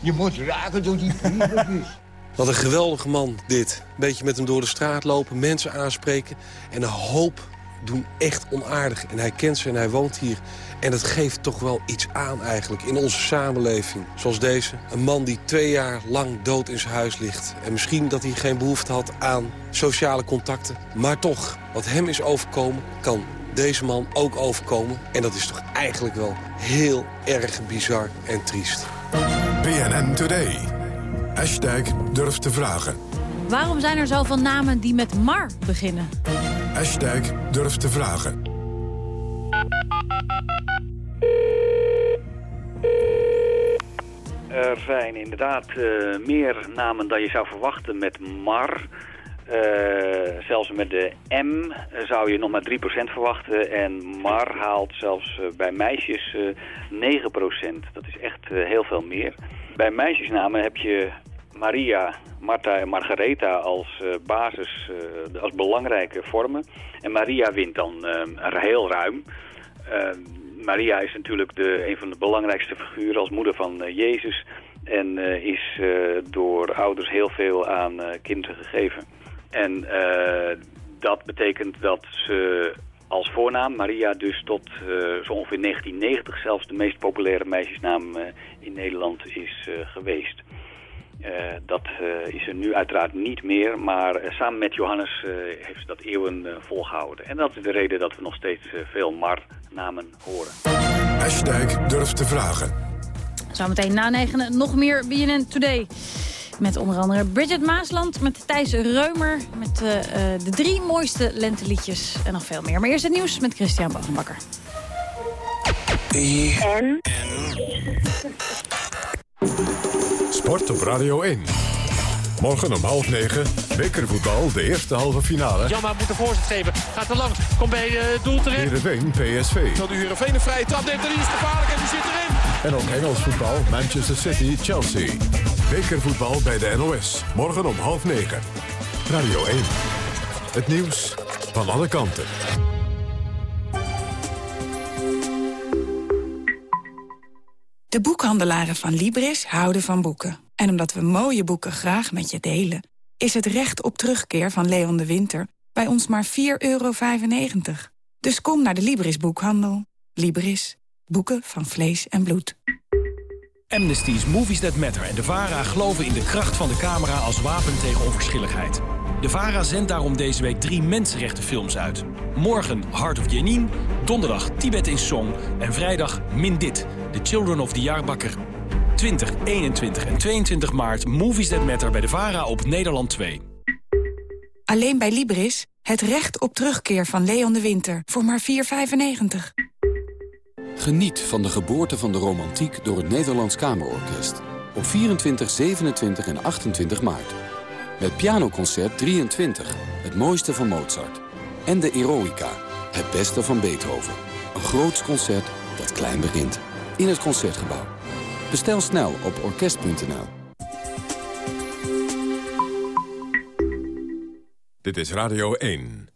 Je moet raken door die brievenbus. Wat een geweldige man, dit. Beetje met hem door de straat lopen, mensen aanspreken... en een hoop doen echt onaardig. En hij kent ze en hij woont hier. En dat geeft toch wel iets aan eigenlijk in onze samenleving. Zoals deze. Een man die twee jaar lang dood in zijn huis ligt. En misschien dat hij geen behoefte had aan sociale contacten. Maar toch, wat hem is overkomen, kan deze man ook overkomen. En dat is toch eigenlijk wel heel erg bizar en triest. BNN Today. Hashtag durf te vragen. Waarom zijn er zoveel namen die met Mar beginnen? Hashtag durf te vragen. Er zijn inderdaad eh, meer namen dan je zou verwachten met Mar. Eh, zelfs met de M zou je nog maar 3% verwachten. En Mar haalt zelfs eh, bij meisjes eh 9%. Dat is echt heel veel meer. Bij meisjesnamen heb je Maria, Marta en Margaretha als eh, basis, eh, als belangrijke vormen. En Maria wint dan eh, heel ruim. Eh, Maria is natuurlijk de, een van de belangrijkste figuren als moeder van Jezus. En is door ouders heel veel aan kinderen gegeven. En dat betekent dat ze als voornaam Maria dus tot eh, zo ongeveer 1990 zelfs de meest populaire meisjesnaam eh, in Nederland is eh, geweest. Eh, dat eh, is er nu uiteraard niet meer, maar samen met Johannes eh, heeft ze dat eeuwen eh, volgehouden. En dat is de reden dat we nog steeds veel Mar-namen horen. Hashtag durf te vragen. Zometeen na negenen nog meer BNN Today. Met onder andere Bridget Maasland, met Thijs Reumer... met de drie mooiste lenteliedjes en nog veel meer. Maar eerst het nieuws met Christian Bogenbakker. En? Sport op Radio 1. Morgen om half negen, bekervoetbal, de eerste halve finale. Jamma moet de voorzet geven. Gaat er langs. Komt bij het doel terecht. Heerenveen, PSV. Van de Heerenveen een vrije trap neemt en die is gevaarlijk en die zit erin. En ook Engels voetbal, Manchester City, Chelsea. Bekervoetbal bij de NOS. Morgen om half negen. Radio 1. Het nieuws van alle kanten. De boekhandelaren van Libris houden van boeken. En omdat we mooie boeken graag met je delen... is het recht op terugkeer van Leon de Winter bij ons maar 4,95 euro. Dus kom naar de Libris boekhandel. Libris. Boeken van vlees en bloed. Amnesty's Movies That Matter en de VARA geloven in de kracht van de camera als wapen tegen onverschilligheid. De VARA zendt daarom deze week drie mensenrechtenfilms uit. Morgen Heart of Jenin, donderdag Tibet in Song en vrijdag Mindit, The Children of the Jaarbakker. 20, 21 en 22 maart Movies That Matter bij de VARA op Nederland 2. Alleen bij Libris het recht op terugkeer van Leon de Winter voor maar 4,95. Geniet van de geboorte van de romantiek door het Nederlands Kamerorkest. Op 24, 27 en 28 maart. Met pianoconcert 23, het mooiste van Mozart. En de Eroica, het beste van Beethoven. Een groots concert dat klein begint. In het Concertgebouw. Bestel snel op orkest.nl. Dit is Radio 1.